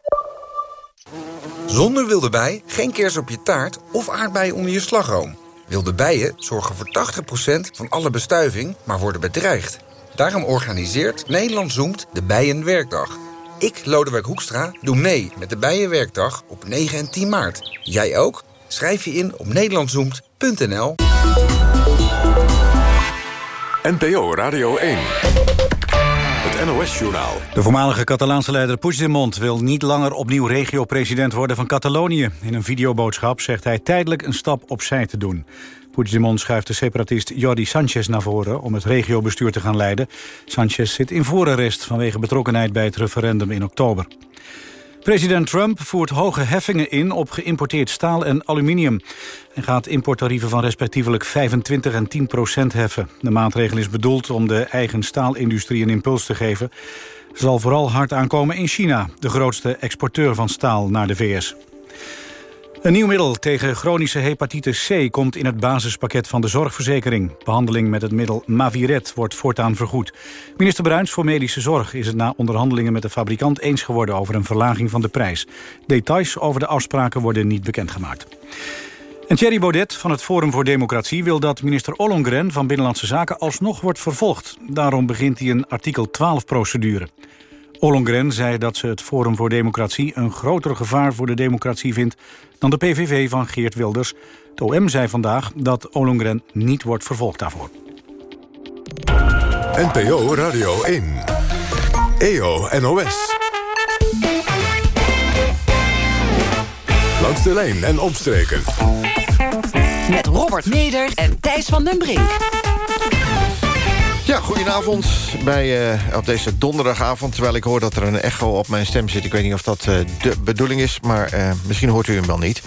Zonder wilde bij geen kers op je taart of aardbeien onder je slagroom. Wilde bijen zorgen voor 80% van alle bestuiving, maar worden bedreigd. Daarom organiseert Nederland Zoomt de Bijenwerkdag. Ik, Lodewijk Hoekstra, doe mee met de Bijenwerkdag op 9 en 10 maart. Jij ook? Schrijf je in op nederlandzoemt.nl. NPO Radio 1. De voormalige Catalaanse leider Puigdemont wil niet langer opnieuw regio-president worden van Catalonië. In een videoboodschap zegt hij tijdelijk een stap opzij te doen. Puigdemont schuift de separatist Jordi Sanchez naar voren om het regiobestuur te gaan leiden. Sanchez zit in voorarrest vanwege betrokkenheid bij het referendum in oktober. President Trump voert hoge heffingen in op geïmporteerd staal en aluminium. en gaat importtarieven van respectievelijk 25 en 10 procent heffen. De maatregel is bedoeld om de eigen staalindustrie een impuls te geven. Zal vooral hard aankomen in China, de grootste exporteur van staal naar de VS. Een nieuw middel tegen chronische hepatitis C komt in het basispakket van de zorgverzekering. Behandeling met het middel Maviret wordt voortaan vergoed. Minister Bruins voor Medische Zorg is het na onderhandelingen met de fabrikant eens geworden over een verlaging van de prijs. Details over de afspraken worden niet bekendgemaakt. En Thierry Baudet van het Forum voor Democratie wil dat minister Ollongren van Binnenlandse Zaken alsnog wordt vervolgd. Daarom begint hij een artikel 12-procedure. Ollongren zei dat ze het Forum voor Democratie een groter gevaar voor de democratie vindt dan de PVV van Geert Wilders. De OM zei vandaag dat Ollongren niet wordt vervolgd daarvoor. NPO Radio 1. EO NOS. Langs de lijn en omstreken. Met Robert Meder en Thijs van den Brink. Ja, goedenavond bij, uh, op deze donderdagavond. Terwijl ik hoor dat er een echo op mijn stem zit. Ik weet niet of dat uh, de bedoeling is, maar uh, misschien hoort u hem wel niet.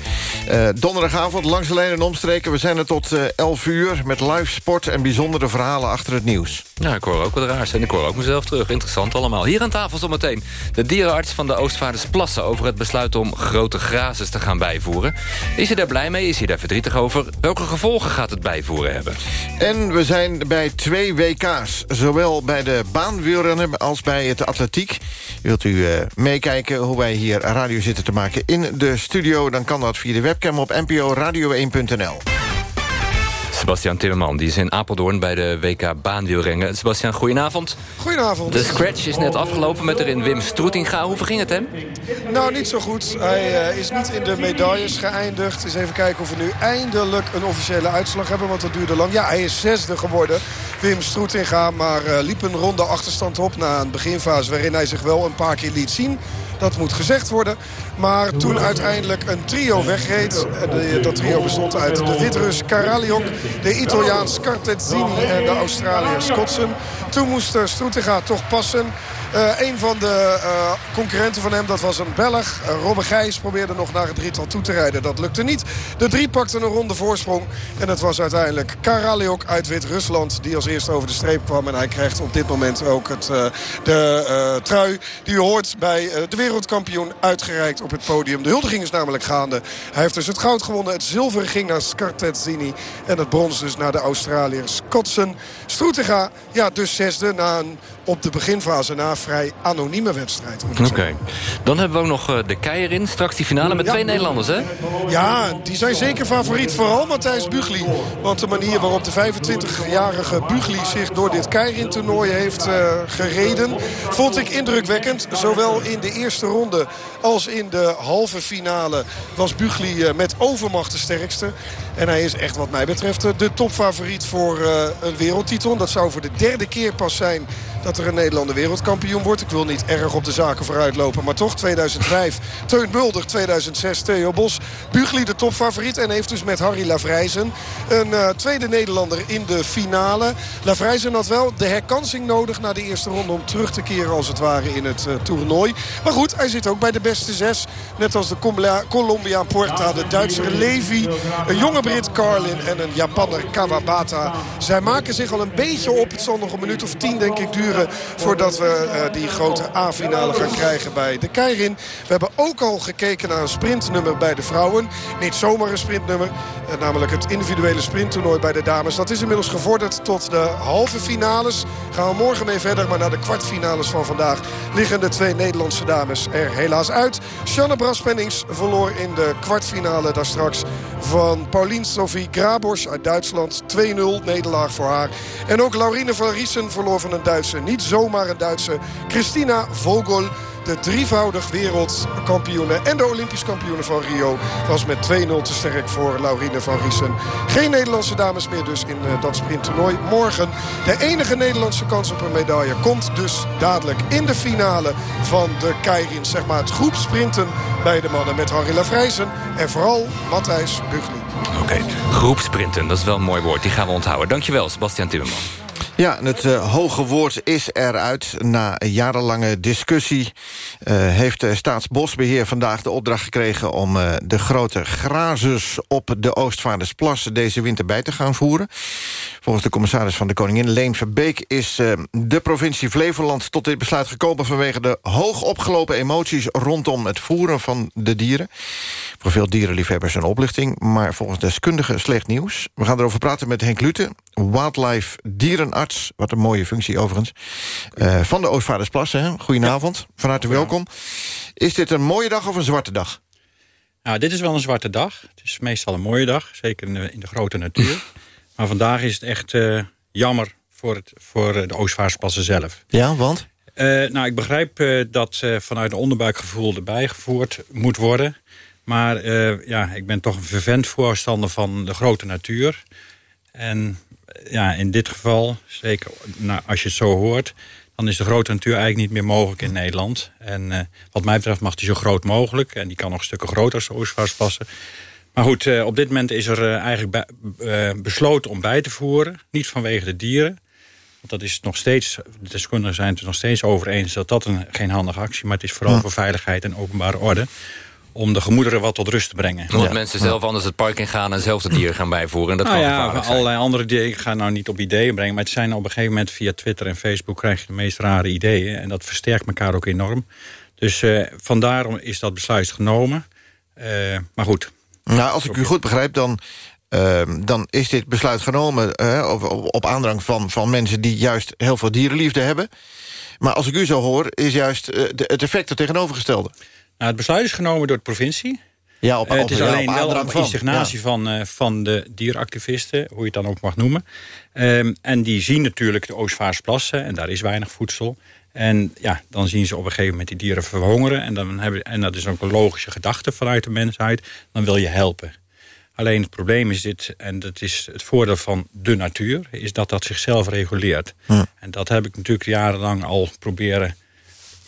donderdagavond, langs de lijn en omstreken. We zijn er tot 11 uur met live sport en bijzondere verhalen achter het nieuws. Ja, ik hoor ook wat raars en ik hoor ook mezelf terug. Interessant allemaal. Hier aan tafel zometeen de dierenarts van de Oostvaardersplassen... over het besluit om grote grazes te gaan bijvoeren. Is hij daar blij mee? Is hij daar verdrietig over? Welke gevolgen gaat het bijvoeren hebben? En we zijn bij twee Zowel bij de baanwielrennen als bij het atletiek. Wilt u uh, meekijken hoe wij hier radio zitten te maken in de studio... dan kan dat via de webcam op nporadio1.nl. Sebastian Timmerman, die is in Apeldoorn bij de WK baanwielrennen. Sebastian, goedenavond. Goedenavond. De scratch is net afgelopen met erin Wim Stroetinga. Hoe ging het hem? Nou, niet zo goed. Hij uh, is niet in de medailles geëindigd. Eens even kijken of we nu eindelijk een officiële uitslag hebben. Want dat duurde lang. Ja, hij is zesde geworden. Wim Stroetinga, maar uh, liep een ronde achterstand op... na een beginfase waarin hij zich wel een paar keer liet zien. Dat moet gezegd worden. Maar toen uiteindelijk een trio wegreed. Dat trio bestond uit de Wit-Rus Karaliok, de Italiaan Scartezzini en de Australiër Skotsen. Toen moest Stroetega toch passen. Uh, een van de uh, concurrenten van hem, dat was een Belg. Uh, Robbe Gijs probeerde nog naar het drietal toe te rijden. Dat lukte niet. De drie pakten een ronde voorsprong. En het was uiteindelijk Karaliok uit Wit-Rusland die als eerste over de streep kwam. En hij krijgt op dit moment ook het, de trui die u hoort bij de wereldkampioen uitgereikt op het podium. De huldiging is namelijk gaande. Hij heeft dus het goud gewonnen. Het zilver ging naar Scartezzini. En het brons dus naar de Australiër Skotsen. Stroetega, ja, dus zesde na een op de beginfase na vrij anonieme wedstrijd. Oké. Dan hebben we ook nog uh, de Keirin. Straks die finale met ja. twee Nederlanders, hè? Ja, die zijn zeker favoriet. Vooral Matthijs Bugli. Want de manier waarop de 25-jarige Bugli zich door dit Keirin-toernooi heeft uh, gereden... vond ik indrukwekkend. Zowel in de eerste ronde als in de halve finale was Bugli uh, met overmacht de sterkste. En hij is echt wat mij betreft de topfavoriet voor een wereldtitel. Dat zou voor de derde keer pas zijn dat er een Nederlander wereldkampioen wordt. Ik wil niet erg op de zaken vooruitlopen. Maar toch 2005 Teun Mulder, 2006 Theo Bos. Bugli de topfavoriet en heeft dus met Harry Lavrijzen een uh, tweede Nederlander in de finale. Lavrijzen had wel de herkansing nodig na de eerste ronde om terug te keren als het ware in het toernooi. Maar goed, hij zit ook bij de beste zes. Net als de Colombiaan Porta, de Duitser Levi. Een jonge Brit Carlin en een Japanner Kawabata. Zij maken zich al een beetje op. Het zal nog een minuut of tien denk ik duren voordat we uh, die grote A-finale gaan krijgen bij de Keirin. We hebben ook al gekeken naar een sprintnummer bij de vrouwen. Niet zomaar een sprintnummer, uh, namelijk het individuele sprinttoernooi bij de dames. Dat is inmiddels gevorderd tot de halve finales. Gaan we morgen mee verder, maar naar de kwartfinales van vandaag liggen de twee Nederlandse dames er helaas uit. Shanne Braspennings verloor in de kwartfinale daar straks van Paulien Sophie Grabos uit Duitsland. 2-0 nederlaag voor haar. En ook Laurine van Riesen verloor van een Duitse. Niet zomaar een Duitse. Christina Vogel de drievoudig wereldkampioene en de Olympisch kampioene van Rio... was met 2-0 te sterk voor Laurine van Riesen. Geen Nederlandse dames meer dus in uh, dat sprinttoernooi. Morgen de enige Nederlandse kans op een medaille... komt dus dadelijk in de finale van de Keirin. Zeg maar het groepsprinten bij de mannen met Harry Lafrijzen... en vooral Matthijs Bugli. Oké, groepsprinten, dat is wel een mooi woord. Die gaan we onthouden. Dankjewel, Sebastian Timmerman. Ja, het uh, hoge woord is eruit. Na jarenlange discussie uh, heeft de Staatsbosbeheer vandaag de opdracht gekregen... om de grote grazers op de Oostvaardersplassen deze winter bij te gaan voeren. Volgens de commissaris van de Koningin, Leen Verbeek... is de provincie Flevoland tot dit besluit gekomen... vanwege de hoog opgelopen emoties rondom het voeren van de dieren. Voor veel dierenliefhebbers een oplichting, maar volgens deskundigen slecht nieuws. We gaan erover praten met Henk Lute, wildlife dierenarts. Wat een mooie functie overigens. Uh, van de Oostvaardersplassen. Goedenavond, ja. van harte welkom. Is dit een mooie dag of een zwarte dag? Nou, dit is wel een zwarte dag. Het is meestal een mooie dag, zeker in de, in de grote natuur. maar vandaag is het echt uh, jammer voor, het, voor de Oostvaardersplassen zelf. Ja, want? Uh, nou, ik begrijp dat vanuit een onderbuikgevoel erbij gevoerd moet worden. Maar ja, ik ben toch een vervent voorstander van de grote natuur. En ja, in dit geval, zeker nou, als je het zo hoort... dan is de grote natuur eigenlijk niet meer mogelijk in Nederland. En uh, wat mij betreft mag die zo groot mogelijk. En die kan nog stukken groter de Oostvaardersplassen. Maar goed, uh, op dit moment is er eigenlijk besloten om bij te voeren. Niet vanwege de dieren. Want dat is nog steeds, de deskundigen zijn het er nog steeds over eens... dat dat een, geen handige actie, maar het is vooral voor veiligheid en openbare orde om de gemoederen wat tot rust te brengen. Omdat ja. mensen zelf anders het park in gaan... en zelf de dieren gaan bijvoeren. En dat nou kan ja, allerlei andere dingen. Ik ga nou niet op ideeën brengen... maar het zijn op een gegeven moment via Twitter en Facebook... krijg je de meest rare ideeën. En dat versterkt elkaar ook enorm. Dus uh, vandaar is dat besluit genomen. Uh, maar goed. Nou, als ik u goed begrijp, dan... Uh, dan is dit besluit genomen uh, op, op aandrang van, van mensen... die juist heel veel dierenliefde hebben. Maar als ik u zo hoor, is juist uh, de, het effect er tegenovergestelde. Nou, het besluit is genomen door de provincie. Ja, op, op, uh, het is ja, alleen wel een van, insignatie ja. van, uh, van de dieractivisten, hoe je het dan ook mag noemen. Um, en die zien natuurlijk de Oostvaardersplassen en daar is weinig voedsel. En ja, dan zien ze op een gegeven moment die dieren verhongeren. En, dan hebben, en dat is ook een logische gedachte vanuit de mensheid. Dan wil je helpen. Alleen het probleem is dit, en dat is het voordeel van de natuur... is dat dat zichzelf reguleert. En dat heb ik natuurlijk jarenlang al proberen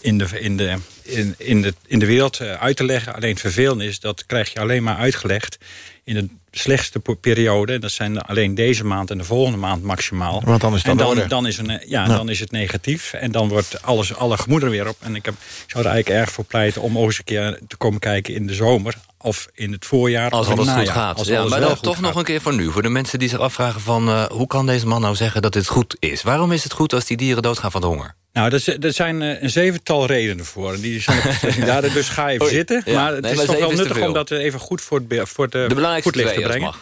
in de, in de, in, in de, in de wereld uh, uit te leggen. Alleen het vervelende is, dat krijg je alleen maar uitgelegd... in de slechtste periode. Dat zijn alleen deze maand en de volgende maand maximaal. Want dan is het en dan, dan, is, een, ja, ja, dan is het negatief. En dan wordt alles, alle gemoederen weer op. En ik, heb, ik zou er eigenlijk erg voor pleiten om ook eens een keer te komen kijken in de zomer of in het voorjaar. Als alles goed gaat. Als Ja, alles maar dan toch gaat. nog een keer voor nu. Voor de mensen die zich afvragen van... Uh, hoe kan deze man nou zeggen dat dit goed is? Waarom is het goed als die dieren doodgaan van de honger? Nou, er zijn uh, een zevental redenen voor. Die zijn ja, dus ga even Oei, zitten. ja. Maar het Nee, is maar toch wel nuttig om dat even goed voor het, be- voor het, uh, De belangrijkste te brengen. mag.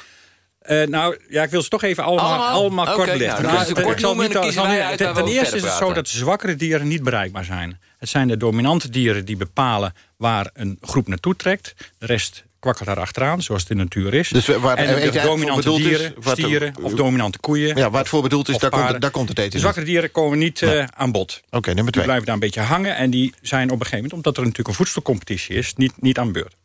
Uh, nou, ja, ik wil ze toch even allemaal, Allemaal? kort nou, lichten. dan kunnen ze ten- kort noemen en kiezen wij uit eerste is het zo dat zwakkere dieren niet bereikbaar zijn. Het zijn de dominante dieren die bepalen waar een groep naartoe trekt. De rest kwakkelt daar achteraan, zoals het in de natuur is. Dus waar en het de dominante bedoeld is, stieren of dominante koeien. Ja, waar het voor bedoeld is, daar komt, daar komt het eten De zwakkere dieren komen niet eh, aan bod. Oké, nummer Die twee. blijven daar een beetje hangen. En die zijn op een gegeven moment, omdat er natuurlijk een voedselcompetitie is... niet, niet aan beurt.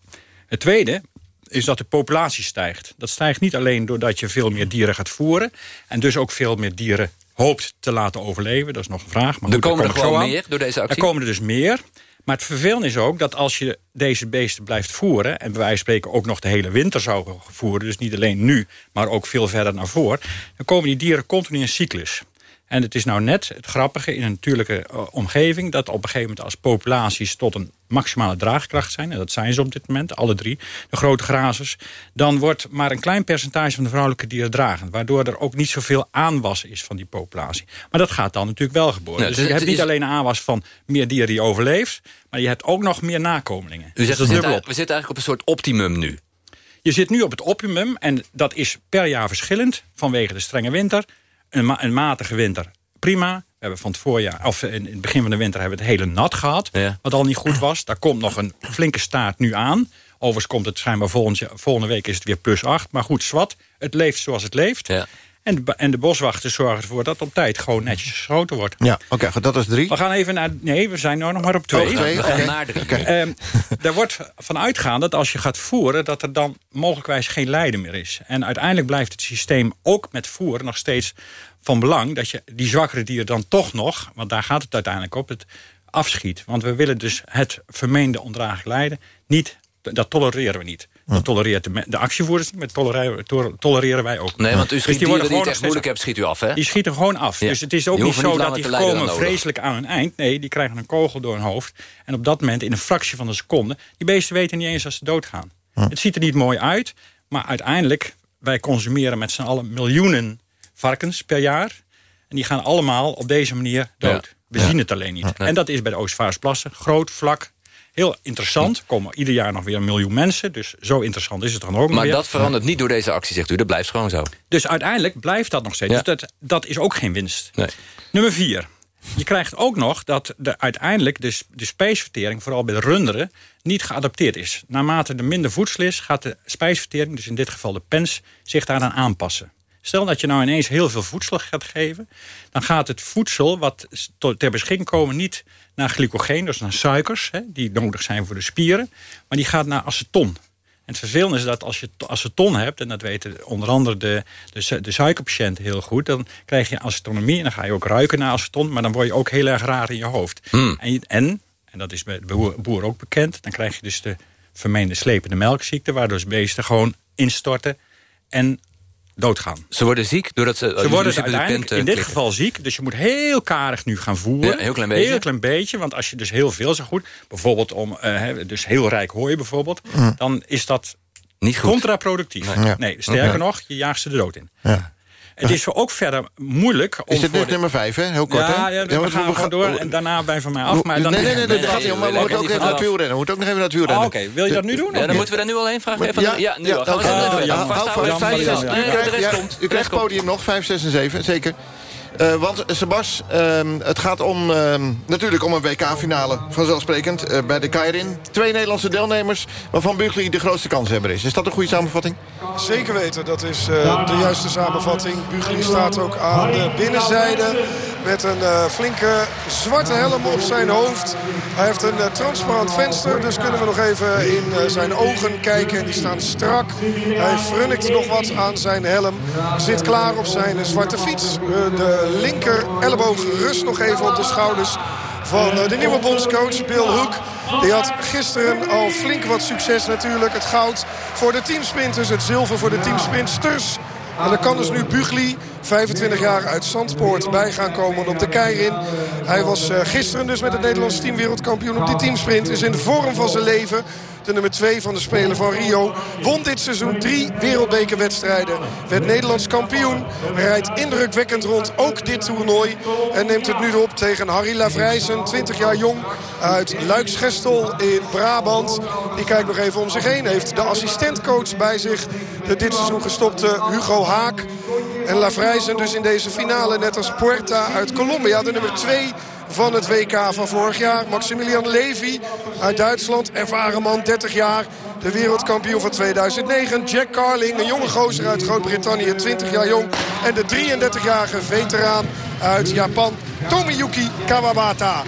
Het tweede is dat de populatie stijgt. Dat stijgt niet alleen doordat je veel meer dieren gaat voeren... en dus ook veel meer dieren hoopt te laten overleven. Dat is nog een vraag. Maar Er goed, komen er gewoon aan. meer door deze actie? Er komen er dus meer. Maar het vervelende is ook dat als je deze beesten blijft voeren... en bij wijze van spreken ook nog de hele winter zou voeren... dus niet alleen nu, maar ook veel verder naar voren... dan komen die dieren continu in een cyclus. En het is nou net het grappige in een natuurlijke eh, omgeving... dat op een gegeven moment als populaties tot een maximale draagkracht zijn... en dat zijn ze op dit moment, alle drie, de grote grazers... dan wordt maar een klein percentage van de vrouwelijke dieren dragend... waardoor er ook niet zoveel aanwas is van die populatie. Maar dat gaat dan natuurlijk wel geboren. dus je hebt niet alleen aanwas van meer dieren die overleeft... maar je hebt ook nog meer nakomelingen. U zegt, Dus we, zitten, we zitten eigenlijk op een soort optimum nu. Je zit nu op het optimum en dat is per jaar verschillend... vanwege de strenge winter. Een, ma- een matige winter, prima. We hebben van het voorjaar, of in het begin van de winter... hebben we het hele nat gehad, wat al niet goed was. Daar komt nog een flinke staart nu aan. Overigens komt het schijnbaar volgend, jaar- volgende week is het weer plus 8. Maar goed, zwart, het leeft zoals het leeft. En, de, en de boswachters zorgen ervoor dat op tijd gewoon netjes geschoten wordt. Ja, oké, goed, dat is drie. We gaan even naar... Nee, we zijn nu nog maar op twee. Oh, twee, We gaan naar drie. Ehm, daar wordt van uitgaan dat als je gaat voeren... dat er dan mogelijkwijs geen lijden meer is. En uiteindelijk blijft het systeem ook met voeren nog steeds van belang... dat je die zwakkere dieren dan toch nog... want daar gaat het uiteindelijk op, het afschiet. Want we willen dus het vermeende ondraaglijk lijden niet... dat tolereren we niet. Dat tolereert de, actievoerders niet, maar tolereren, to- tolereren wij ook. Nee, want u Dus schiet die worden die het echt moeilijk hebben, schiet u af, hè? die schieten gewoon af. Ja. Dus het is ook niet zo niet dat die komen vreselijk aan hun eind. Nee, die krijgen een kogel door hun hoofd. En op dat moment, in een fractie van een seconde... die beesten weten niet eens als ze doodgaan. Het ziet er niet mooi uit, maar uiteindelijk... wij consumeren met z'n allen miljoenen varkens per jaar. En die gaan allemaal op deze manier dood. We zien het alleen niet. En dat is bij de Oostvaardersplassen. Groot, vlak, heel interessant. Er komen ieder jaar nog weer een miljoen mensen. Dus zo interessant is het dan ook Maar weer. dat verandert niet door deze actie, zegt u. Dat blijft gewoon zo. Dus uiteindelijk blijft dat nog steeds. Ja. Dus dat, dat is ook geen winst. Nee. Nummer vier. Je krijgt ook nog dat de, uiteindelijk de, de spijsvertering... vooral bij de runderen, niet geadapteerd is. Naarmate er minder voedsel is, gaat de spijsvertering... dus in dit geval de pens, zich daaraan aanpassen. Stel dat je nou ineens heel veel voedsel gaat geven... dan gaat het voedsel wat ter beschikking komen... niet naar glycogeen, dus naar suikers... Hè, die nodig zijn voor de spieren... maar die gaat naar aceton. En het vervelende is dat als je to- aceton hebt... en dat weten onder andere de, de, de suikerpatiënten heel goed... dan krijg je acetonomie en dan ga je ook ruiken naar aceton... maar dan word je ook heel erg raar in je hoofd. Hmm. En, en, en dat is bij de boer, boer ook bekend... dan krijg je dus de vermeende slepende melkziekte... waardoor beesten gewoon instorten en doodgaan. Ze worden ziek doordat ze... Ze worden met de uiteindelijk in dit klikken. geval ziek. Dus je moet heel karig nu gaan voeren. Ja, heel klein beetje. Heel klein beetje. Want als je dus heel veel zo goed... bijvoorbeeld om eh, hè, dus heel rijk hooi bijvoorbeeld... dan is dat Niet goed. contraproductief. Nee. Sterker nog, je jaagt ze de dood in. Ja. Het is ook verder moeilijk om Is dit voor nummer vijf, hè? Heel kort, ja, we gaan gewoon door en daarna bij van mij af. Maar dan nee, nee, nee, dat gaat niet om. Maar we moeten ook even naar het wielrennen. We moeten ook nog even naar het wielrennen. Oh, Oké, wil je dat nu doen? Ja, dan moeten we daar nu al heen vragen. Ja, nu al. Gaan we zo even vasthouden. Vijf, vijf, zes. zes. U krijgt- podium nog, 5, 6 en 7, zeker. Eh, want Sebas, ehm, het gaat om, ehm, natuurlijk om een WK-finale, vanzelfsprekend, eh, bij de Keirin. Twee Nederlandse deelnemers, waarvan Bugli de grootste kanshebber is. Is dat een goede samenvatting? Zeker weten, dat is eh, de juiste samenvatting. Bugli staat ook aan de binnenzijde met een flinke zwarte helm op zijn hoofd. Hij heeft een transparant venster, dus kunnen we nog even in zijn ogen kijken. En die staan strak. Hij frunnikt nog wat aan zijn helm. Zit klaar op zijn zwarte fiets. De linker elleboog rust nog even op de schouders van eh, de nieuwe bondscoach Bill Hoek. Die had gisteren al flink wat succes natuurlijk. Het goud voor de teamsprinters, het zilver voor de teamsprinters. En dan kan dus nu Bugli, 25 jaar uit Zandpoort, bij gaan komen op de Keirin. Hij was eh, gisteren dus met het Nederlands team wereldkampioen op die teamsprint. Is in de vorm van zijn leven. De nummer 2 van de Spelen van Rio. Won dit seizoen drie wereldbekerwedstrijden. Werd Nederlands kampioen. Rijdt indrukwekkend rond ook dit toernooi. En neemt het nu op tegen Harry Lavrijsen. 20 jaar jong uit Luiksgestel in Brabant. Die kijkt nog even om zich heen. Heeft de assistentcoach bij zich. De dit seizoen gestopte Hugo Haak. En Lavrijsen dus in deze finale net als Puerta uit Colombia. De nummer 2 van het WK van vorig jaar. Maximilian Levy uit Duitsland. Ervaren man, 30 jaar. De wereldkampioen van 2009. Jack Carling, een jonge gozer uit Groot-Brittannië. 20 jaar jong. En de 33-jarige veteraan uit Japan. Tomiyuki Kawabata.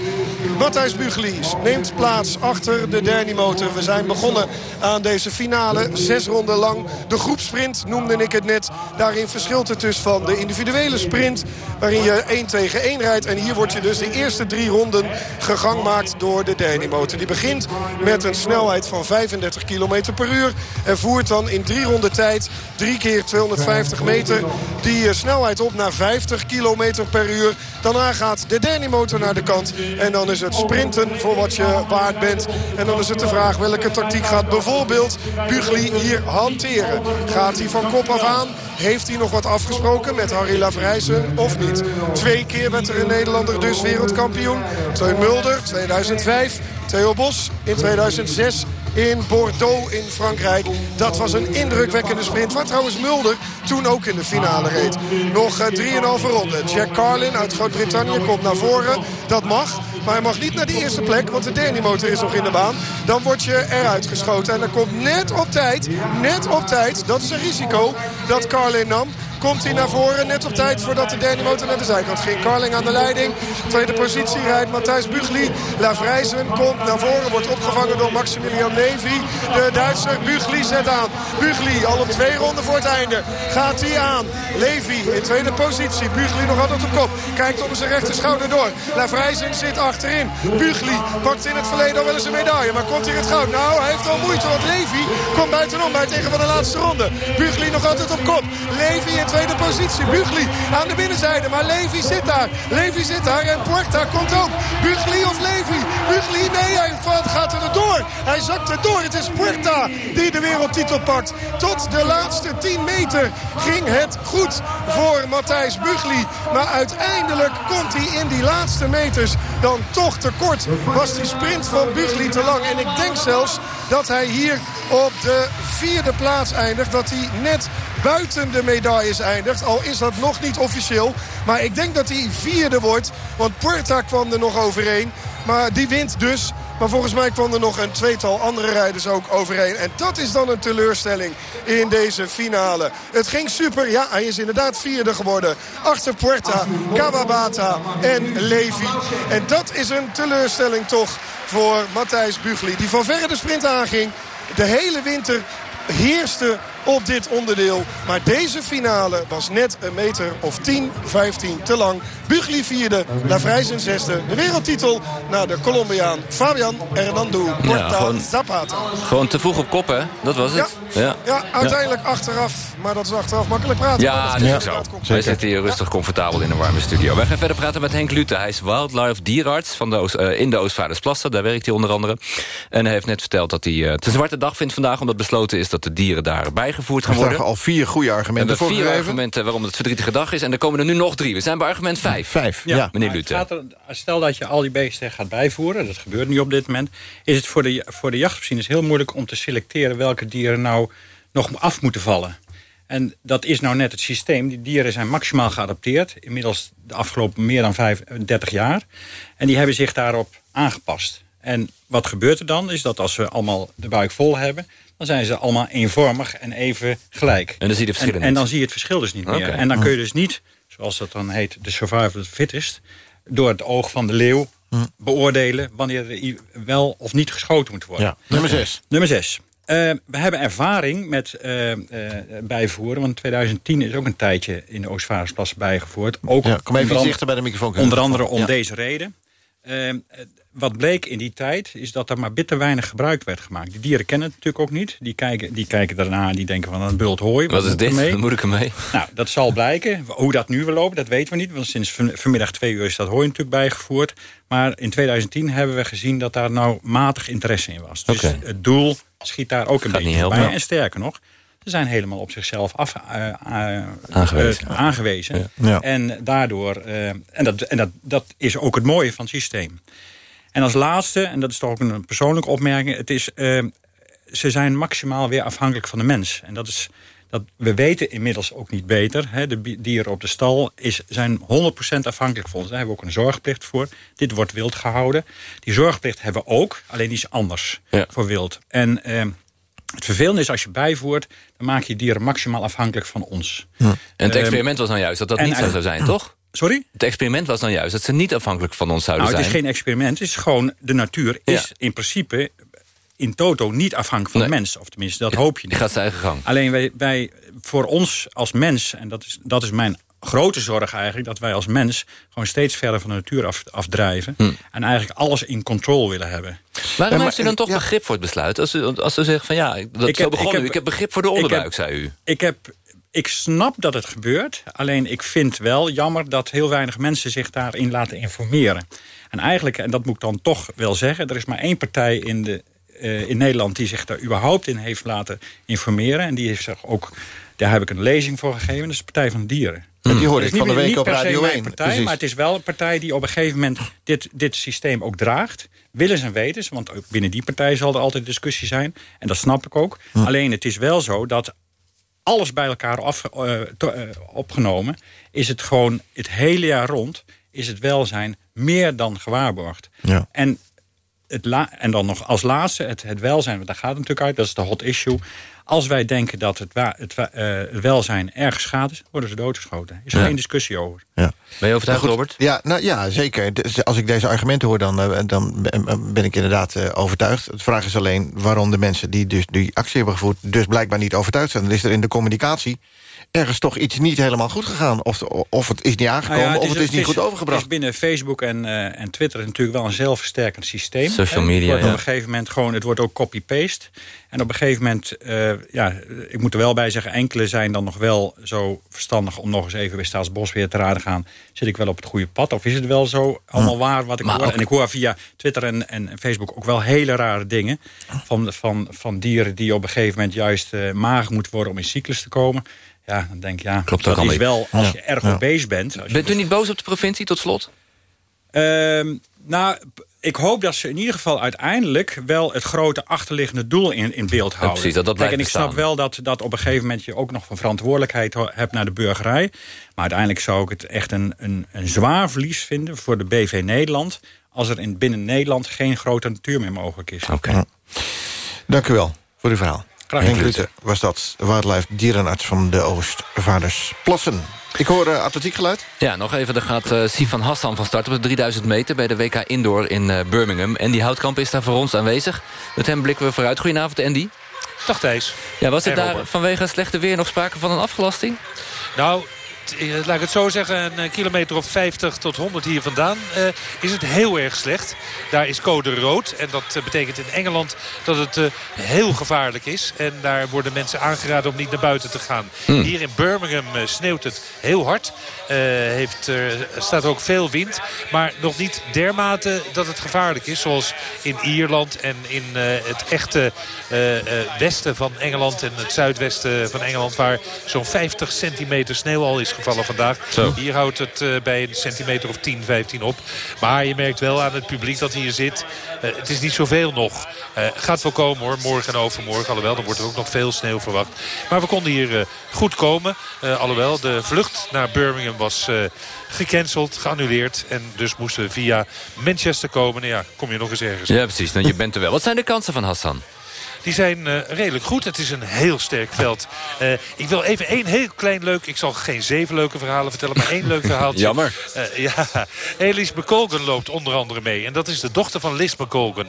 Matthijs Bugelies neemt plaats achter de Danny motor. We zijn begonnen aan deze finale. Zes ronden lang. De groepsprint noemde ik het net. Daarin verschilt het dus van de individuele sprint. Waarin je 1 tegen 1 rijdt. En hier word je dus de eerste drie ronden gegangmaakt door de Danny motor. Die begint met een snelheid van 35 km per uur. En voert dan in drie ronden tijd, drie keer 250 meter... die snelheid op naar 50 km per uur. Daarna gaat de Danny-motor naar de kant. En dan is het sprinten voor wat je waard bent. En dan is het de vraag welke tactiek gaat bijvoorbeeld Bugli hier hanteren. Gaat hij van kop af aan? Heeft hij nog wat afgesproken met Harry Lavrijsen of niet? Twee keer werd er een Nederlander dus wereldkampioen. Teun Mulder, 2005. Theo Bos in 2006 in Bordeaux in Frankrijk. Dat was een indrukwekkende sprint. Waar trouwens Mulder toen ook in de finale reed. Nog 3,5 eh, ronde. Jack Carlin uit Groot-Brittannië komt naar voren. Dat mag. Maar hij mag niet naar die eerste plek, want de Danny-motor is nog in de baan. Dan word je eruit geschoten. En dan komt net op tijd, net op tijd, dat is een risico dat Carlin alleen nam. Komt hij naar voren. Net op tijd voordat de derde motor naar de zijkant ging. Carling aan de leiding. Tweede positie rijdt Matthijs Bugli. Lavrijzen komt naar voren. Wordt opgevangen door Maximilian Levy. De Duitser Bugli zet aan. Bugli al op twee ronden voor het einde. Gaat hij aan. Levy in tweede positie. Bugli nog altijd op kop. Kijkt onder zijn rechter schouder door. Lavrijzen zit achterin. Bugli pakt in het verleden al wel eens een medaille. Maar komt hier het goud? Nou, hij heeft al moeite. Want Levy komt buitenom bij tegen van de laatste ronde. Bugli nog altijd op kop. Levy in tweede positie. Bugli aan de binnenzijde, maar Levi zit daar. Levi zit daar en Puerta komt ook. Bugli of Levi? Bugli, nee, hij gaat er door. Hij zakt er door. Het is Puerta die de wereldtitel pakt. Tot de laatste 10 meter ging het goed voor Matthijs Bugli. Maar uiteindelijk komt hij in die laatste meters dan toch tekort. Was die sprint van Bugli te lang. En ik denk zelfs dat hij hier op de vierde plaats eindigt. Dat hij net buiten de medailles eindigt. Al is dat nog niet officieel. Maar ik denk dat hij vierde wordt. Want Puerta kwam er nog overheen. Maar die wint dus. Maar volgens mij kwam er nog een tweetal andere rijders ook overheen. En dat is dan een teleurstelling in deze finale. Het ging super. Ja, hij is inderdaad vierde geworden. Achter Puerta, Kawabata en Levi. En dat is een teleurstelling toch voor Matthijs Bugli. Die van verre de sprint aanging. De hele winter heerste op dit onderdeel. Maar deze finale was net een meter of 10, 15 te lang. Bugli vierde, Lavrijzen zesde. De wereldtitel naar de Colombiaan Fabian Hernando Porta ja, gewoon, Zapata. Gewoon te vroeg op kop, hè? Dat was het. Ja, ja. uiteindelijk achteraf. Maar dat is achteraf makkelijk praten. Ja, dat is zo. Wij zitten hier rustig comfortabel in een warme studio. Wij gaan verder praten met Henk Lute. Hij is wildlife dierarts van de Oost, uh, in de Oostvaardersplassen. Daar werkt hij onder andere. En hij heeft net verteld dat hij uh, het een zwarte dag vindt vandaag... omdat besloten is dat de dieren daarbij gevoerd gaan worden. al vier goede argumenten voor vier argumenten waarom het verdrietige dag is. En er komen er nu nog drie. We zijn bij argument vijf. Vijf, ja. Meneer Lute. stel dat je al die beesten gaat bijvoeren. Dat gebeurt nu op dit moment. Is het voor de, voor de jachtopzieners heel moeilijk om te selecteren... welke dieren nou nog af moeten vallen. En dat is nou net het systeem. Die dieren zijn maximaal geadapteerd. Inmiddels de afgelopen meer dan 35 jaar. En die hebben zich daarop aangepast. En wat gebeurt er dan? Is dat als we allemaal de buik vol hebben dan zijn ze allemaal eenvormig en even gelijk. En dan zie je het verschil en, en, dan zie je het verschil dus niet meer. En dan kun je dus niet, zoals dat dan heet, de survival fittest... door het oog van de leeuw hm. beoordelen... wanneer er wel of niet geschoten moet worden. Ja. Nummer 6. Nummer 6. Uh, we hebben ervaring met uh, uh, bijvoeren. Want 2010 is ook een tijdje in de Oostvaardersplassen bijgevoerd. Ook ja, kom even dichter bij de microfoon. Onder andere om deze reden. Wat bleek in die tijd is dat er maar bitter weinig gebruik werd gemaakt. Die dieren kennen het natuurlijk ook niet. Die kijken, die kijken daarna en die denken van een bult hooi. Wat, is dit? Wat moet ik ermee? Nou, dat zal blijken. Hoe dat nu wil lopen, dat weten we niet. Want sinds vanmiddag twee uur is dat hooi natuurlijk bijgevoerd. Maar in 2010 hebben we gezien dat daar nou matig interesse in was. Dus het doel schiet daar ook een beetje bij. En sterker nog, ze zijn helemaal op zichzelf af, uh, aangewezen. aangewezen. Ja. En daardoor, en, dat, en dat, dat is ook het mooie van het systeem. En als laatste, en dat is toch ook een persoonlijke opmerking... Het is, ze zijn maximaal weer afhankelijk van de mens. En dat is... Dat, we weten inmiddels ook niet beter. Hè. De dieren op de stal is, zijn 100% afhankelijk van ons. Daar hebben we ook een zorgplicht voor. Dit wordt wild gehouden. Die zorgplicht hebben we ook, alleen die is anders voor wild. En het vervelende is als je bijvoert, dan maak je dieren maximaal afhankelijk van ons. Hm. En het ehm, experiment was nou juist dat dat niet zo zou zijn, toch? Sorry? Het experiment was dan juist dat ze niet afhankelijk van ons zouden nou, zijn. Het is geen experiment, het is gewoon de natuur is in principe in toto niet afhankelijk van de mens. Of tenminste, dat hoop je niet. Die gaat zijn eigen gang. Alleen wij, wij, voor ons als mens, en dat is, dat is mijn grote zorg eigenlijk dat wij als mens... gewoon steeds verder van de natuur af, afdrijven. Hm. En eigenlijk alles in controle willen hebben. Waarom heeft u dan toch begrip voor het besluit? Als u, als u zegt van ja, dat Ik zo heb- begon ik u. heb- Ik heb begrip voor de ik onderbuik, heb- zei u. Ik, heb, ik snap dat het gebeurt. Alleen ik vind wel jammer dat heel weinig mensen zich daarin laten informeren. En eigenlijk, en dat moet ik dan toch wel zeggen... er is maar één partij in, de, eh, in Nederland die zich daar überhaupt in heeft laten informeren. En die heeft zich ook, daar heb ik een lezing voor gegeven. Dat is de Partij van de Dieren. En die hoorde ik van de week niet op Radio mijn 1. Partij, Precies. maar het is wel een partij die op een gegeven moment dit, dit systeem ook draagt. Willen en weten ze, want ook binnen die partij zal er altijd discussie zijn. En dat snap ik ook. Alleen het is wel zo dat alles bij elkaar af, eh, to- eh, opgenomen... is het gewoon het hele jaar rond is het welzijn meer dan gewaarborgd. Ja. En, het la en dan nog als laatste het, het welzijn, want daar gaat het natuurlijk uit, dat is de hot issue. Als wij denken dat het, wa- het, wa- eh, het welzijn erg geschaad is, worden ze doodgeschoten. Is er Ja. geen discussie over. Ja. Ben je overtuigd, Nou Robert? Ja, nou, ja, zeker. Dus Als ik deze argumenten hoor, dan, eh, dan ben- ben ik inderdaad eh, overtuigd. De vraag is alleen waarom de mensen die dus die actie hebben gevoerd... dus blijkbaar niet overtuigd zijn. Dan is er in de communicatie ergens toch iets niet helemaal goed gegaan. Of, of het is niet aangekomen, Nou ja, of het is niet goed overgebracht. Het is binnen Facebook en, eh, en Twitter natuurlijk wel een zelfversterkend systeem. Social media, Het wordt ja. op een gegeven moment gewoon, het wordt ook copy-paste. En op een gegeven moment, eh, ja, ik moet er wel bij zeggen... enkele zijn dan nog wel zo verstandig om nog eens even bij Staatsbosbeheer te raden gaan. Zit ik wel op het goede pad? Of is het wel zo allemaal waar wat ik Maar hoor? ook- En ik hoor via Twitter en, en Facebook ook wel hele rare dingen. Van, van, van dieren die op een gegeven moment juist eh mager moeten worden om in cyclus te komen. Ja, dan denk ik, ja, Klopt dat is niet. wel als Ja. je erg Ja. obese bent. Als je Bent u niet boos op de provincie tot slot? Ehm, nou, ik hoop dat ze in ieder geval uiteindelijk wel het grote achterliggende doel in, in beeld houden. precies, dat dat Kijk, en blijft ik snap bestaan. wel dat, dat op een gegeven moment je ook nog een verantwoordelijkheid hebt naar de burgerij. Maar uiteindelijk zou ik het echt een, een, een zwaar verlies vinden voor de BV Nederland. Als er in binnen Nederland geen grote natuur meer mogelijk is. Oké. Dank u wel voor uw verhaal. Graag Henk. Rutte was dat, wildlife dierenarts van de Oostvaarders Plassen. Ik hoor uh, atletiekgeluid. Ja, nog even. Er gaat uh, Sifan Hassan van start op de 3000 meter... bij de WK Indoor in uh, Birmingham. Andy Houtkamp is daar voor ons aanwezig. Met hem blikken we vooruit. Goedenavond, Andy. Dag Thijs. Ja, was er En daar vanwege het slechte weer nog sprake van een afgelasting? Nou, eh, laat ik het zo zeggen, een eh, kilometer of 50 tot 100 hier vandaan eh, is het heel erg slecht. Daar is code rood en dat betekent in Engeland dat het heel gevaarlijk is. En daar worden mensen aangeraden om niet naar buiten te gaan. Hmm. Hier in Birmingham sneeuwt het heel hard. Eh, heeft, er staat ook veel wind. Maar nog niet dermate dat het gevaarlijk is. Zoals in Ierland en in het echte westen van Engeland en het zuidwesten van Engeland. Waar zo'n 50 centimeter sneeuw al is gevallen vandaag. Zo. Hier houdt het eh, bij een centimeter of 10, 15 op. Maar je merkt wel aan het publiek dat hier zit. eh, het is niet zoveel nog. Eh, gaat wel komen hoor, morgen en overmorgen. Alhoewel, dan wordt er ook nog veel sneeuw verwacht. Maar we konden hier goed komen. Alhoewel, de vlucht naar Birmingham was gecanceld, geannuleerd. En dus moesten we via Manchester komen. Nou ja, kom je nog eens ergens. Ja, precies. Nou, je bent er wel. Wat zijn de kansen van Hassan? Die zijn eh, redelijk goed. Het is een heel sterk veld. Eh, ik wil even één heel klein leuk... Ik zal geen zeven leuke verhalen vertellen, maar één leuk verhaaltje. Jammer. Eh, ja, Elise McColgan loopt onder andere mee. En dat is de dochter van Liz McColgan.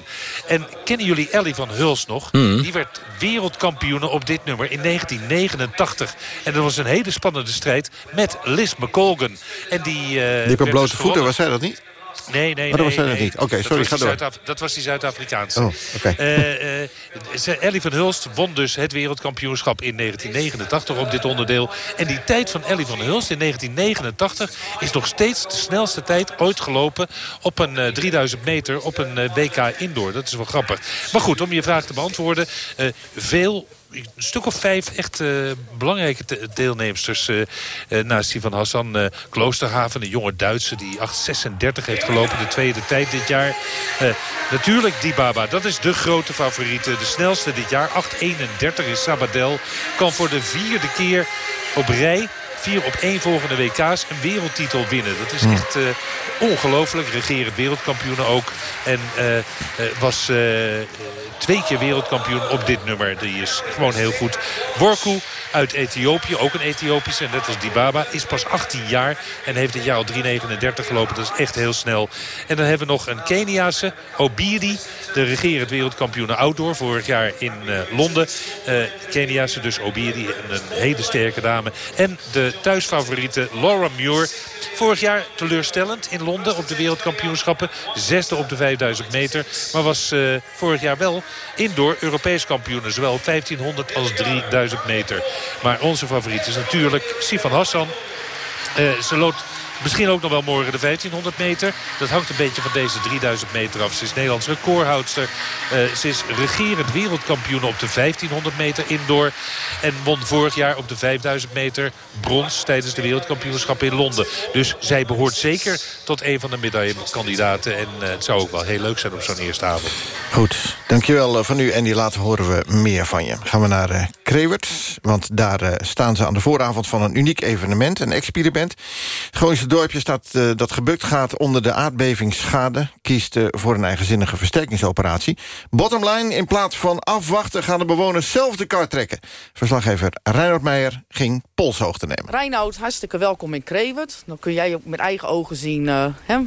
En kennen jullie Ellie van Huls nog? Mhm. Die werd wereldkampioene op dit nummer in 1989. En dat was een hele spannende strijd met Liz McColgan. En die, eh, Die op werd blote dus voeten, was zij dat niet? Nee, nee, Oh, dat was nee. dat nee. niet. Oké, Dat sorry, was ga die door. Dat was die Zuid-Afrikaanse. Oh, oké. Eh, eh, Ellie van Hulst won dus het wereldkampioenschap in 1989 op dit onderdeel. En die tijd van Ellie van Hulst in 1989 is nog steeds de snelste tijd ooit gelopen op een eh, 3000 meter op een eh, WK Indoor. Dat is wel grappig. Maar goed, om je vraag te beantwoorden. eh, veel een stuk of vijf echt eh, belangrijke te- deelnemsters eh, eh, naast die van Hassan Kloosterhaven. Een jonge Duitse die 8.36 heeft gelopen. De tweede tijd dit jaar. Natuurlijk Dibaba, dat is de grote favoriete. De snelste dit jaar. 8.31 is Sabadell. Kan voor de vierde keer op rij vier op één volgende WK's een wereldtitel winnen. Dat is echt eh, ongelooflijk. Regerend wereldkampioen ook. En eh, eh, was twee keer wereldkampioen op dit nummer. Die is gewoon heel goed. Borku uit Ethiopië, ook een Ethiopische, net als Dibaba, is pas 18 jaar en heeft dit jaar al 3,39 gelopen. Dat is echt heel snel. En dan hebben we nog een Keniaanse, Obiri, de regerend wereldkampioen outdoor, vorig jaar in Londen. Eh Keniaanse dus Obiri, een, een hele sterke dame. En de de thuisfavoriete Laura Muir. Vorig jaar teleurstellend in Londen op de wereldkampioenschappen. Zesde op de 5000 meter. Maar was uh, vorig jaar wel indoor Europees kampioen. Zowel op 1500 als 3000 meter. Maar onze favoriet is natuurlijk Sifan Hassan. Uh, ze loopt Misschien ook nog wel morgen de 1500 meter. Dat hangt een beetje van deze 3000 meter af. Ze is Nederlands recordhoudster. Uh, ze is regerend wereldkampioen op de 1500 meter indoor. En won vorig jaar op de 5000 meter brons tijdens de wereldkampioenschap in Londen. Dus zij behoort zeker tot een van de medaillekandidaten. En uh, het zou ook wel heel leuk zijn op zo'n eerste avond. Goed, dankjewel eh, van u. En die later horen we meer van je. Gaan we naar Krewert. Want daar staan ze aan de vooravond van een uniek evenement. Een experiment. Groningse dorpje staat, uh, dat gebukt gaat onder de aardbevingsschade... kiest uh, voor een eigenzinnige versterkingsoperatie. Bottomline, in plaats van afwachten gaan de bewoners zelf de kar trekken. Verslaggever Reinhard Meijer ging polshoogte nemen. Reinoud, hartstikke welkom in Krewert. Dan kun jij ook met eigen ogen zien uh, hè,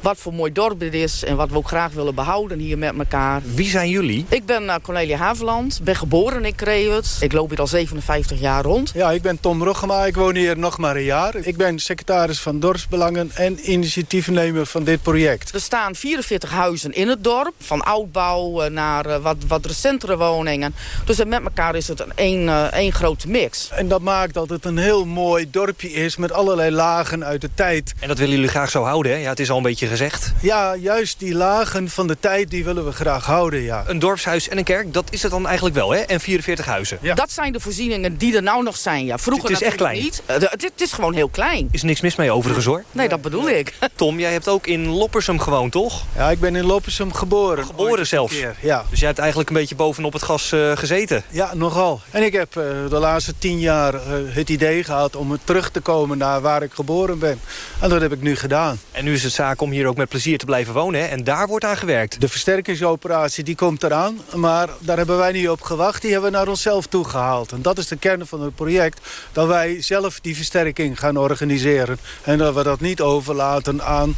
wat voor mooi dorp dit is... en wat we ook graag willen behouden hier met elkaar. Wie zijn jullie? Ik ben Cornelia Haveland, ben geboren in Krewert. Ik loop hier al 57 jaar rond. Ja, ik ben Tom Roggema, ik woon hier nog maar een jaar. Ik ben secretaris van dorpsbelangen en initiatiefnemer van dit project. Er staan 44 huizen in het dorp, van oudbouw naar wat, wat recentere woningen. Dus met elkaar is het een één, één grote mix. En dat maakt dat het een heel mooi dorpje is met allerlei lagen uit de tijd. En dat willen jullie graag zo houden, hè? Ja, het is al een beetje gezegd. Ja, juist die lagen van de tijd, die willen we graag houden, ja. Een dorpshuis en een kerk, dat is het dan eigenlijk wel, hè? En 44 huizen. Ja. Dat zijn de voorzieningen die er nou nog zijn, ja. Vroeger het is echt klein. niet. Het is gewoon heel klein. Is niks mis mee overigens, hoor. Nee, dat bedoel ik. Tom, jij hebt ook in Loppersum gewoond, toch? Ja, ik ben in Loppersum geboren. Geboren zelfs? Keer, ja. Dus jij hebt eigenlijk een beetje bovenop het gas uh, gezeten? Ja, nogal. En ik heb uh, de laatste tien jaar uh, het idee gehad om terug te komen naar waar ik geboren ben. En dat heb ik nu gedaan. En nu is het zaak om hier ook met plezier te blijven wonen, hè? En daar wordt aan gewerkt. De versterkingsoperatie, die komt eraan. Maar daar hebben wij niet op gewacht. Die hebben we naar onszelf toegehaald. En dat is de kern van het project. Dat wij zelf die versterking gaan organiseren. En dat we dat niet overlaten aan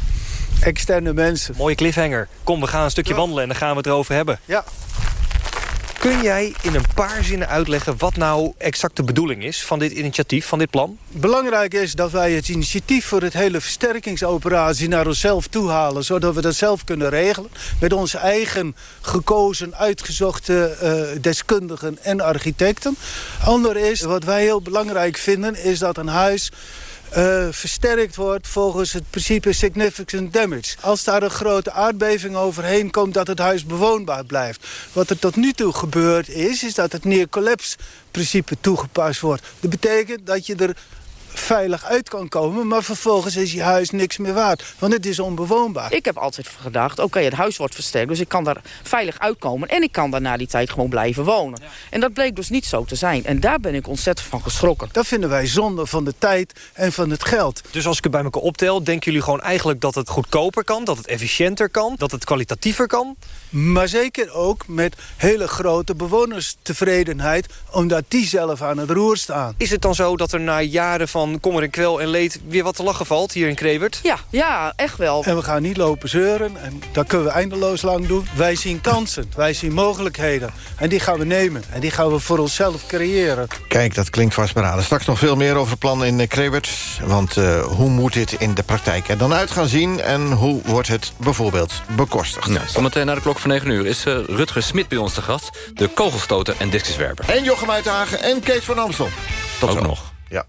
externe mensen. Mooie cliffhanger. Kom, we gaan een stukje ja. wandelen en dan gaan we het erover hebben. Ja. Kun jij in een paar zinnen uitleggen wat nou exact de bedoeling is van dit initiatief, van dit plan? Belangrijk is dat wij het initiatief voor het hele versterkingsoperatie naar onszelf toehalen. Zodat we dat zelf kunnen regelen. Met onze eigen gekozen, uitgezochte uh, deskundigen en architecten. Ander is, wat wij heel belangrijk vinden, is dat een huis... Uh, versterkt wordt volgens het principe significant damage. Als daar een grote aardbeving overheen komt dat het huis bewoonbaar blijft. Wat er tot nu toe gebeurd is, is dat het neer collapse principe toegepast wordt. Dat betekent dat je er veilig uit kan komen... maar vervolgens is je huis niks meer waard. Want het is onbewoonbaar. Ik heb altijd gedacht, oké, okay, het huis wordt versterkt... dus ik kan daar veilig uitkomen en ik kan daar na die tijd gewoon blijven wonen. Ja. En dat bleek dus niet zo te zijn. En daar ben ik ontzettend van geschrokken. Dat vinden wij zonde van de tijd en van het geld. Dus als ik het bij elkaar optel, denken jullie gewoon eigenlijk... dat het goedkoper kan, dat het efficiënter kan... dat het kwalitatiever kan? Maar zeker ook met hele grote bewonerstevredenheid... omdat die zelf aan het roer staan. Is het dan zo dat er na jaren van kommer en kwel en leed weer wat te lachen valt hier in Krevert? Ja, ja, echt wel. En we gaan niet lopen zeuren en dat kunnen we eindeloos lang doen. Wij zien kansen, wij zien mogelijkheden en die gaan we nemen. En die gaan we voor onszelf creëren. Kijk, dat klinkt vastberaden. Straks nog veel meer over het plan in Krevert. Want uh, hoe moet dit in de praktijk er dan uit gaan zien... en hoe wordt het bijvoorbeeld bekostigd? Nou, zometeen na de klok van 9 uur is uh, Rutger Smit bij ons te gast. De kogelstoter en discuswerper. En Jochem Uithagen en Kees van Amstel. Tot Ook zo. nog. Ja.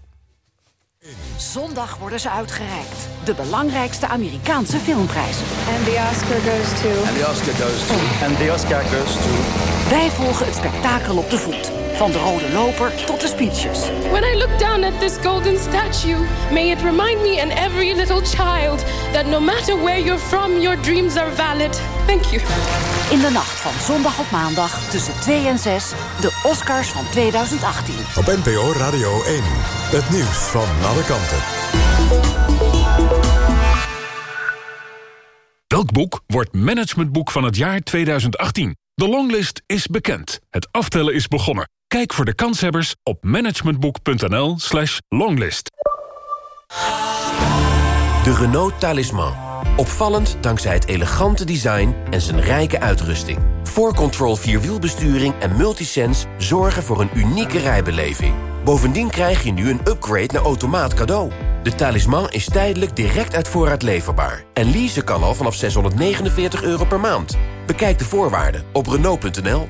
Zondag worden ze uitgereikt. De belangrijkste Amerikaanse filmprijzen. And the Oscar goes to... And the Oscar goes to... And the Oscar goes to... Wij volgen het spektakel op de voet. Van de rode loper tot de speeches. When I look down at this golden statue, may it remind me and every little child that no matter where you're from, your dreams are valid. Thank you. In de nacht van zondag op maandag tussen 2 en 6, de Oscars van 2018. Op NPO Radio 1, het nieuws van alle kanten. Welk boek wordt managementboek van het jaar 2018? De longlist is bekend. Het aftellen is begonnen. Kijk voor de kanshebbers op managementboek.nl slash longlist. De Renault Talisman. Opvallend dankzij het elegante design en zijn rijke uitrusting. 4Control Vierwielbesturing en Multisense zorgen voor een unieke rijbeleving. Bovendien krijg je nu een upgrade naar automaat cadeau. De talisman is tijdelijk direct uit voorraad leverbaar. En leasen kan al vanaf 649 euro per maand. Bekijk de voorwaarden op Renault.nl.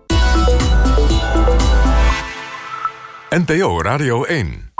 NPO Radio 1